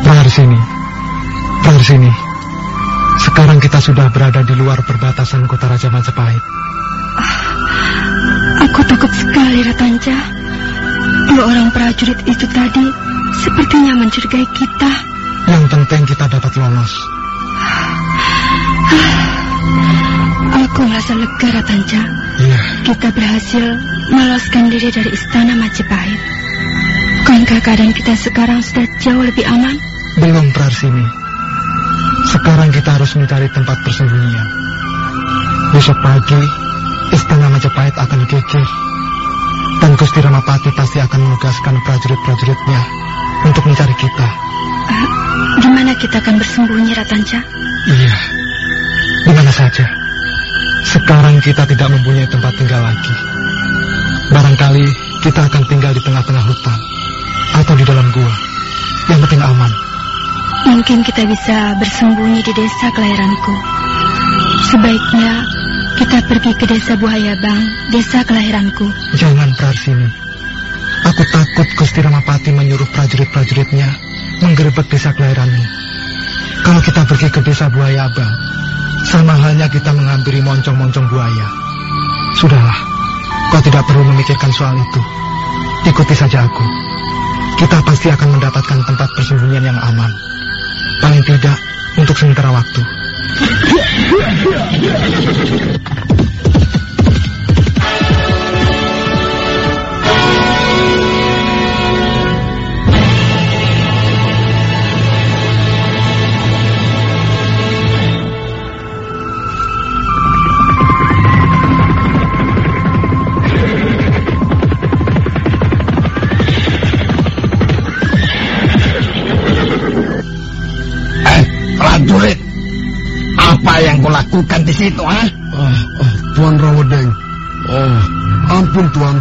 [SPEAKER 5] Prahar sini. Sekarang kita sudah berada di luar perbatasan kota Raja Majapahit.
[SPEAKER 4] Aku takut sekali, Ratanca. Dua orang prajurit itu tadi sepertinya mencurigai kita.
[SPEAKER 5] Yang penting kita dapat lolos.
[SPEAKER 4] Aku merasa lega, Ratanca.
[SPEAKER 5] Iya,
[SPEAKER 4] Kita berhasil meloloskan diri dari istana Majapahit. Bukankah keadaan kita sekarang sudah jauh lebih aman?
[SPEAKER 5] Belum Prahar sini. Sekarang kita harus mencari tempat persembunyian. Besok pagi, istana Majapahit akan geger. Dan Gusti Ramapati pasti akan menugaskan prajurit-prajuritnya untuk mencari kita.
[SPEAKER 4] Eh, di mana kita akan bersembunyi, Ratanca?
[SPEAKER 5] Iya, di mana saja. Sekarang kita tidak mempunyai tempat tinggal lagi. Barangkali kita akan tinggal di tengah-tengah hutan atau di dalam gua. Yang penting aman.
[SPEAKER 4] Mungkin kita bisa bersembunyi di desa kelahiranku. Sebaiknya kita pergi ke desa Buaya Bang, desa kelahiranku.
[SPEAKER 5] Jangan Prarsini. Aku takut Gusti Ramapati menyuruh prajurit-prajuritnya menggerebek desa kelahiranmu. Kalau kita pergi ke desa Buaya Abang, sama halnya kita menghampiri moncong-moncong buaya. Sudahlah, kau tidak perlu memikirkan soal itu. Ikuti saja aku. Kita pasti akan mendapatkan tempat persembunyian yang aman. Paling tidak untuk sementara waktu.
[SPEAKER 11] Lakukan di situ, ah?
[SPEAKER 9] Ah, ah, Tuan Rawedeng. Oh, ampun Tuan.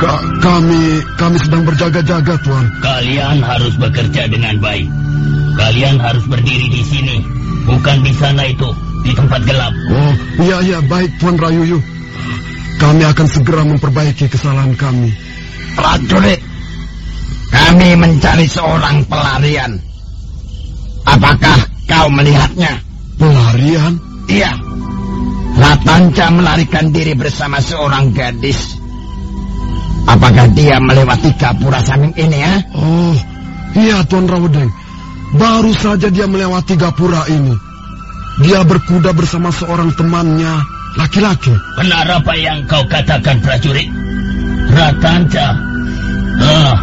[SPEAKER 9] Ka- kami kami sedang berjaga-jaga Tuan.
[SPEAKER 12] Kalian harus bekerja dengan baik. Kalian harus berdiri di sini, bukan di sana itu, di tempat gelap.
[SPEAKER 9] Oh, iya iya baik Tuan Rayuyu. Kami akan segera memperbaiki kesalahan kami.
[SPEAKER 11] Prajurit. Kami mencari seorang pelarian. Apakah kau melihatnya?
[SPEAKER 9] Pelarian?
[SPEAKER 11] Iya. Ratanca melarikan diri bersama seorang gadis. Apakah dia melewati gapura samping ini ya?
[SPEAKER 9] Oh, iya Tuan Rawedeng. Baru saja dia melewati gapura ini. Dia berkuda bersama seorang temannya, laki-laki.
[SPEAKER 12] Benar apa yang kau katakan prajurit? Ratanca. Ah,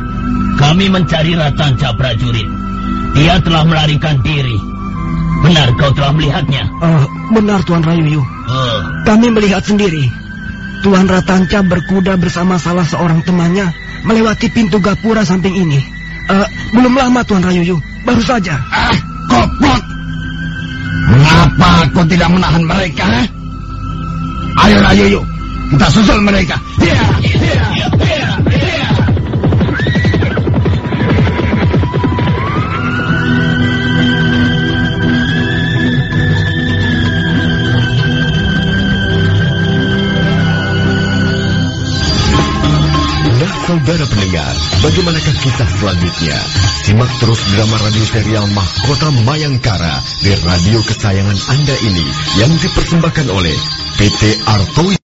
[SPEAKER 12] kami mencari Ratanca prajurit. Dia telah melarikan diri. Benar kau telah melihatnya?
[SPEAKER 7] Eh, benar Tuan Rayuyu.
[SPEAKER 12] Oh,
[SPEAKER 7] Kami melihat sendiri. Tuan Ratanca berkuda bersama salah seorang temannya melewati pintu gapura samping ini. Eh, belum lama Tuan Rayuyu, baru saja.
[SPEAKER 11] Ah, goblok! Mengapa kau tidak menahan mereka? eh? Ayo, yuk. Kita susul mereka. Iya, iya,
[SPEAKER 13] saudara pendengar, bagaimanakah kisah selanjutnya? Simak terus drama radio serial Mahkota Mayangkara di radio kesayangan Anda ini yang dipersembahkan oleh PT Artois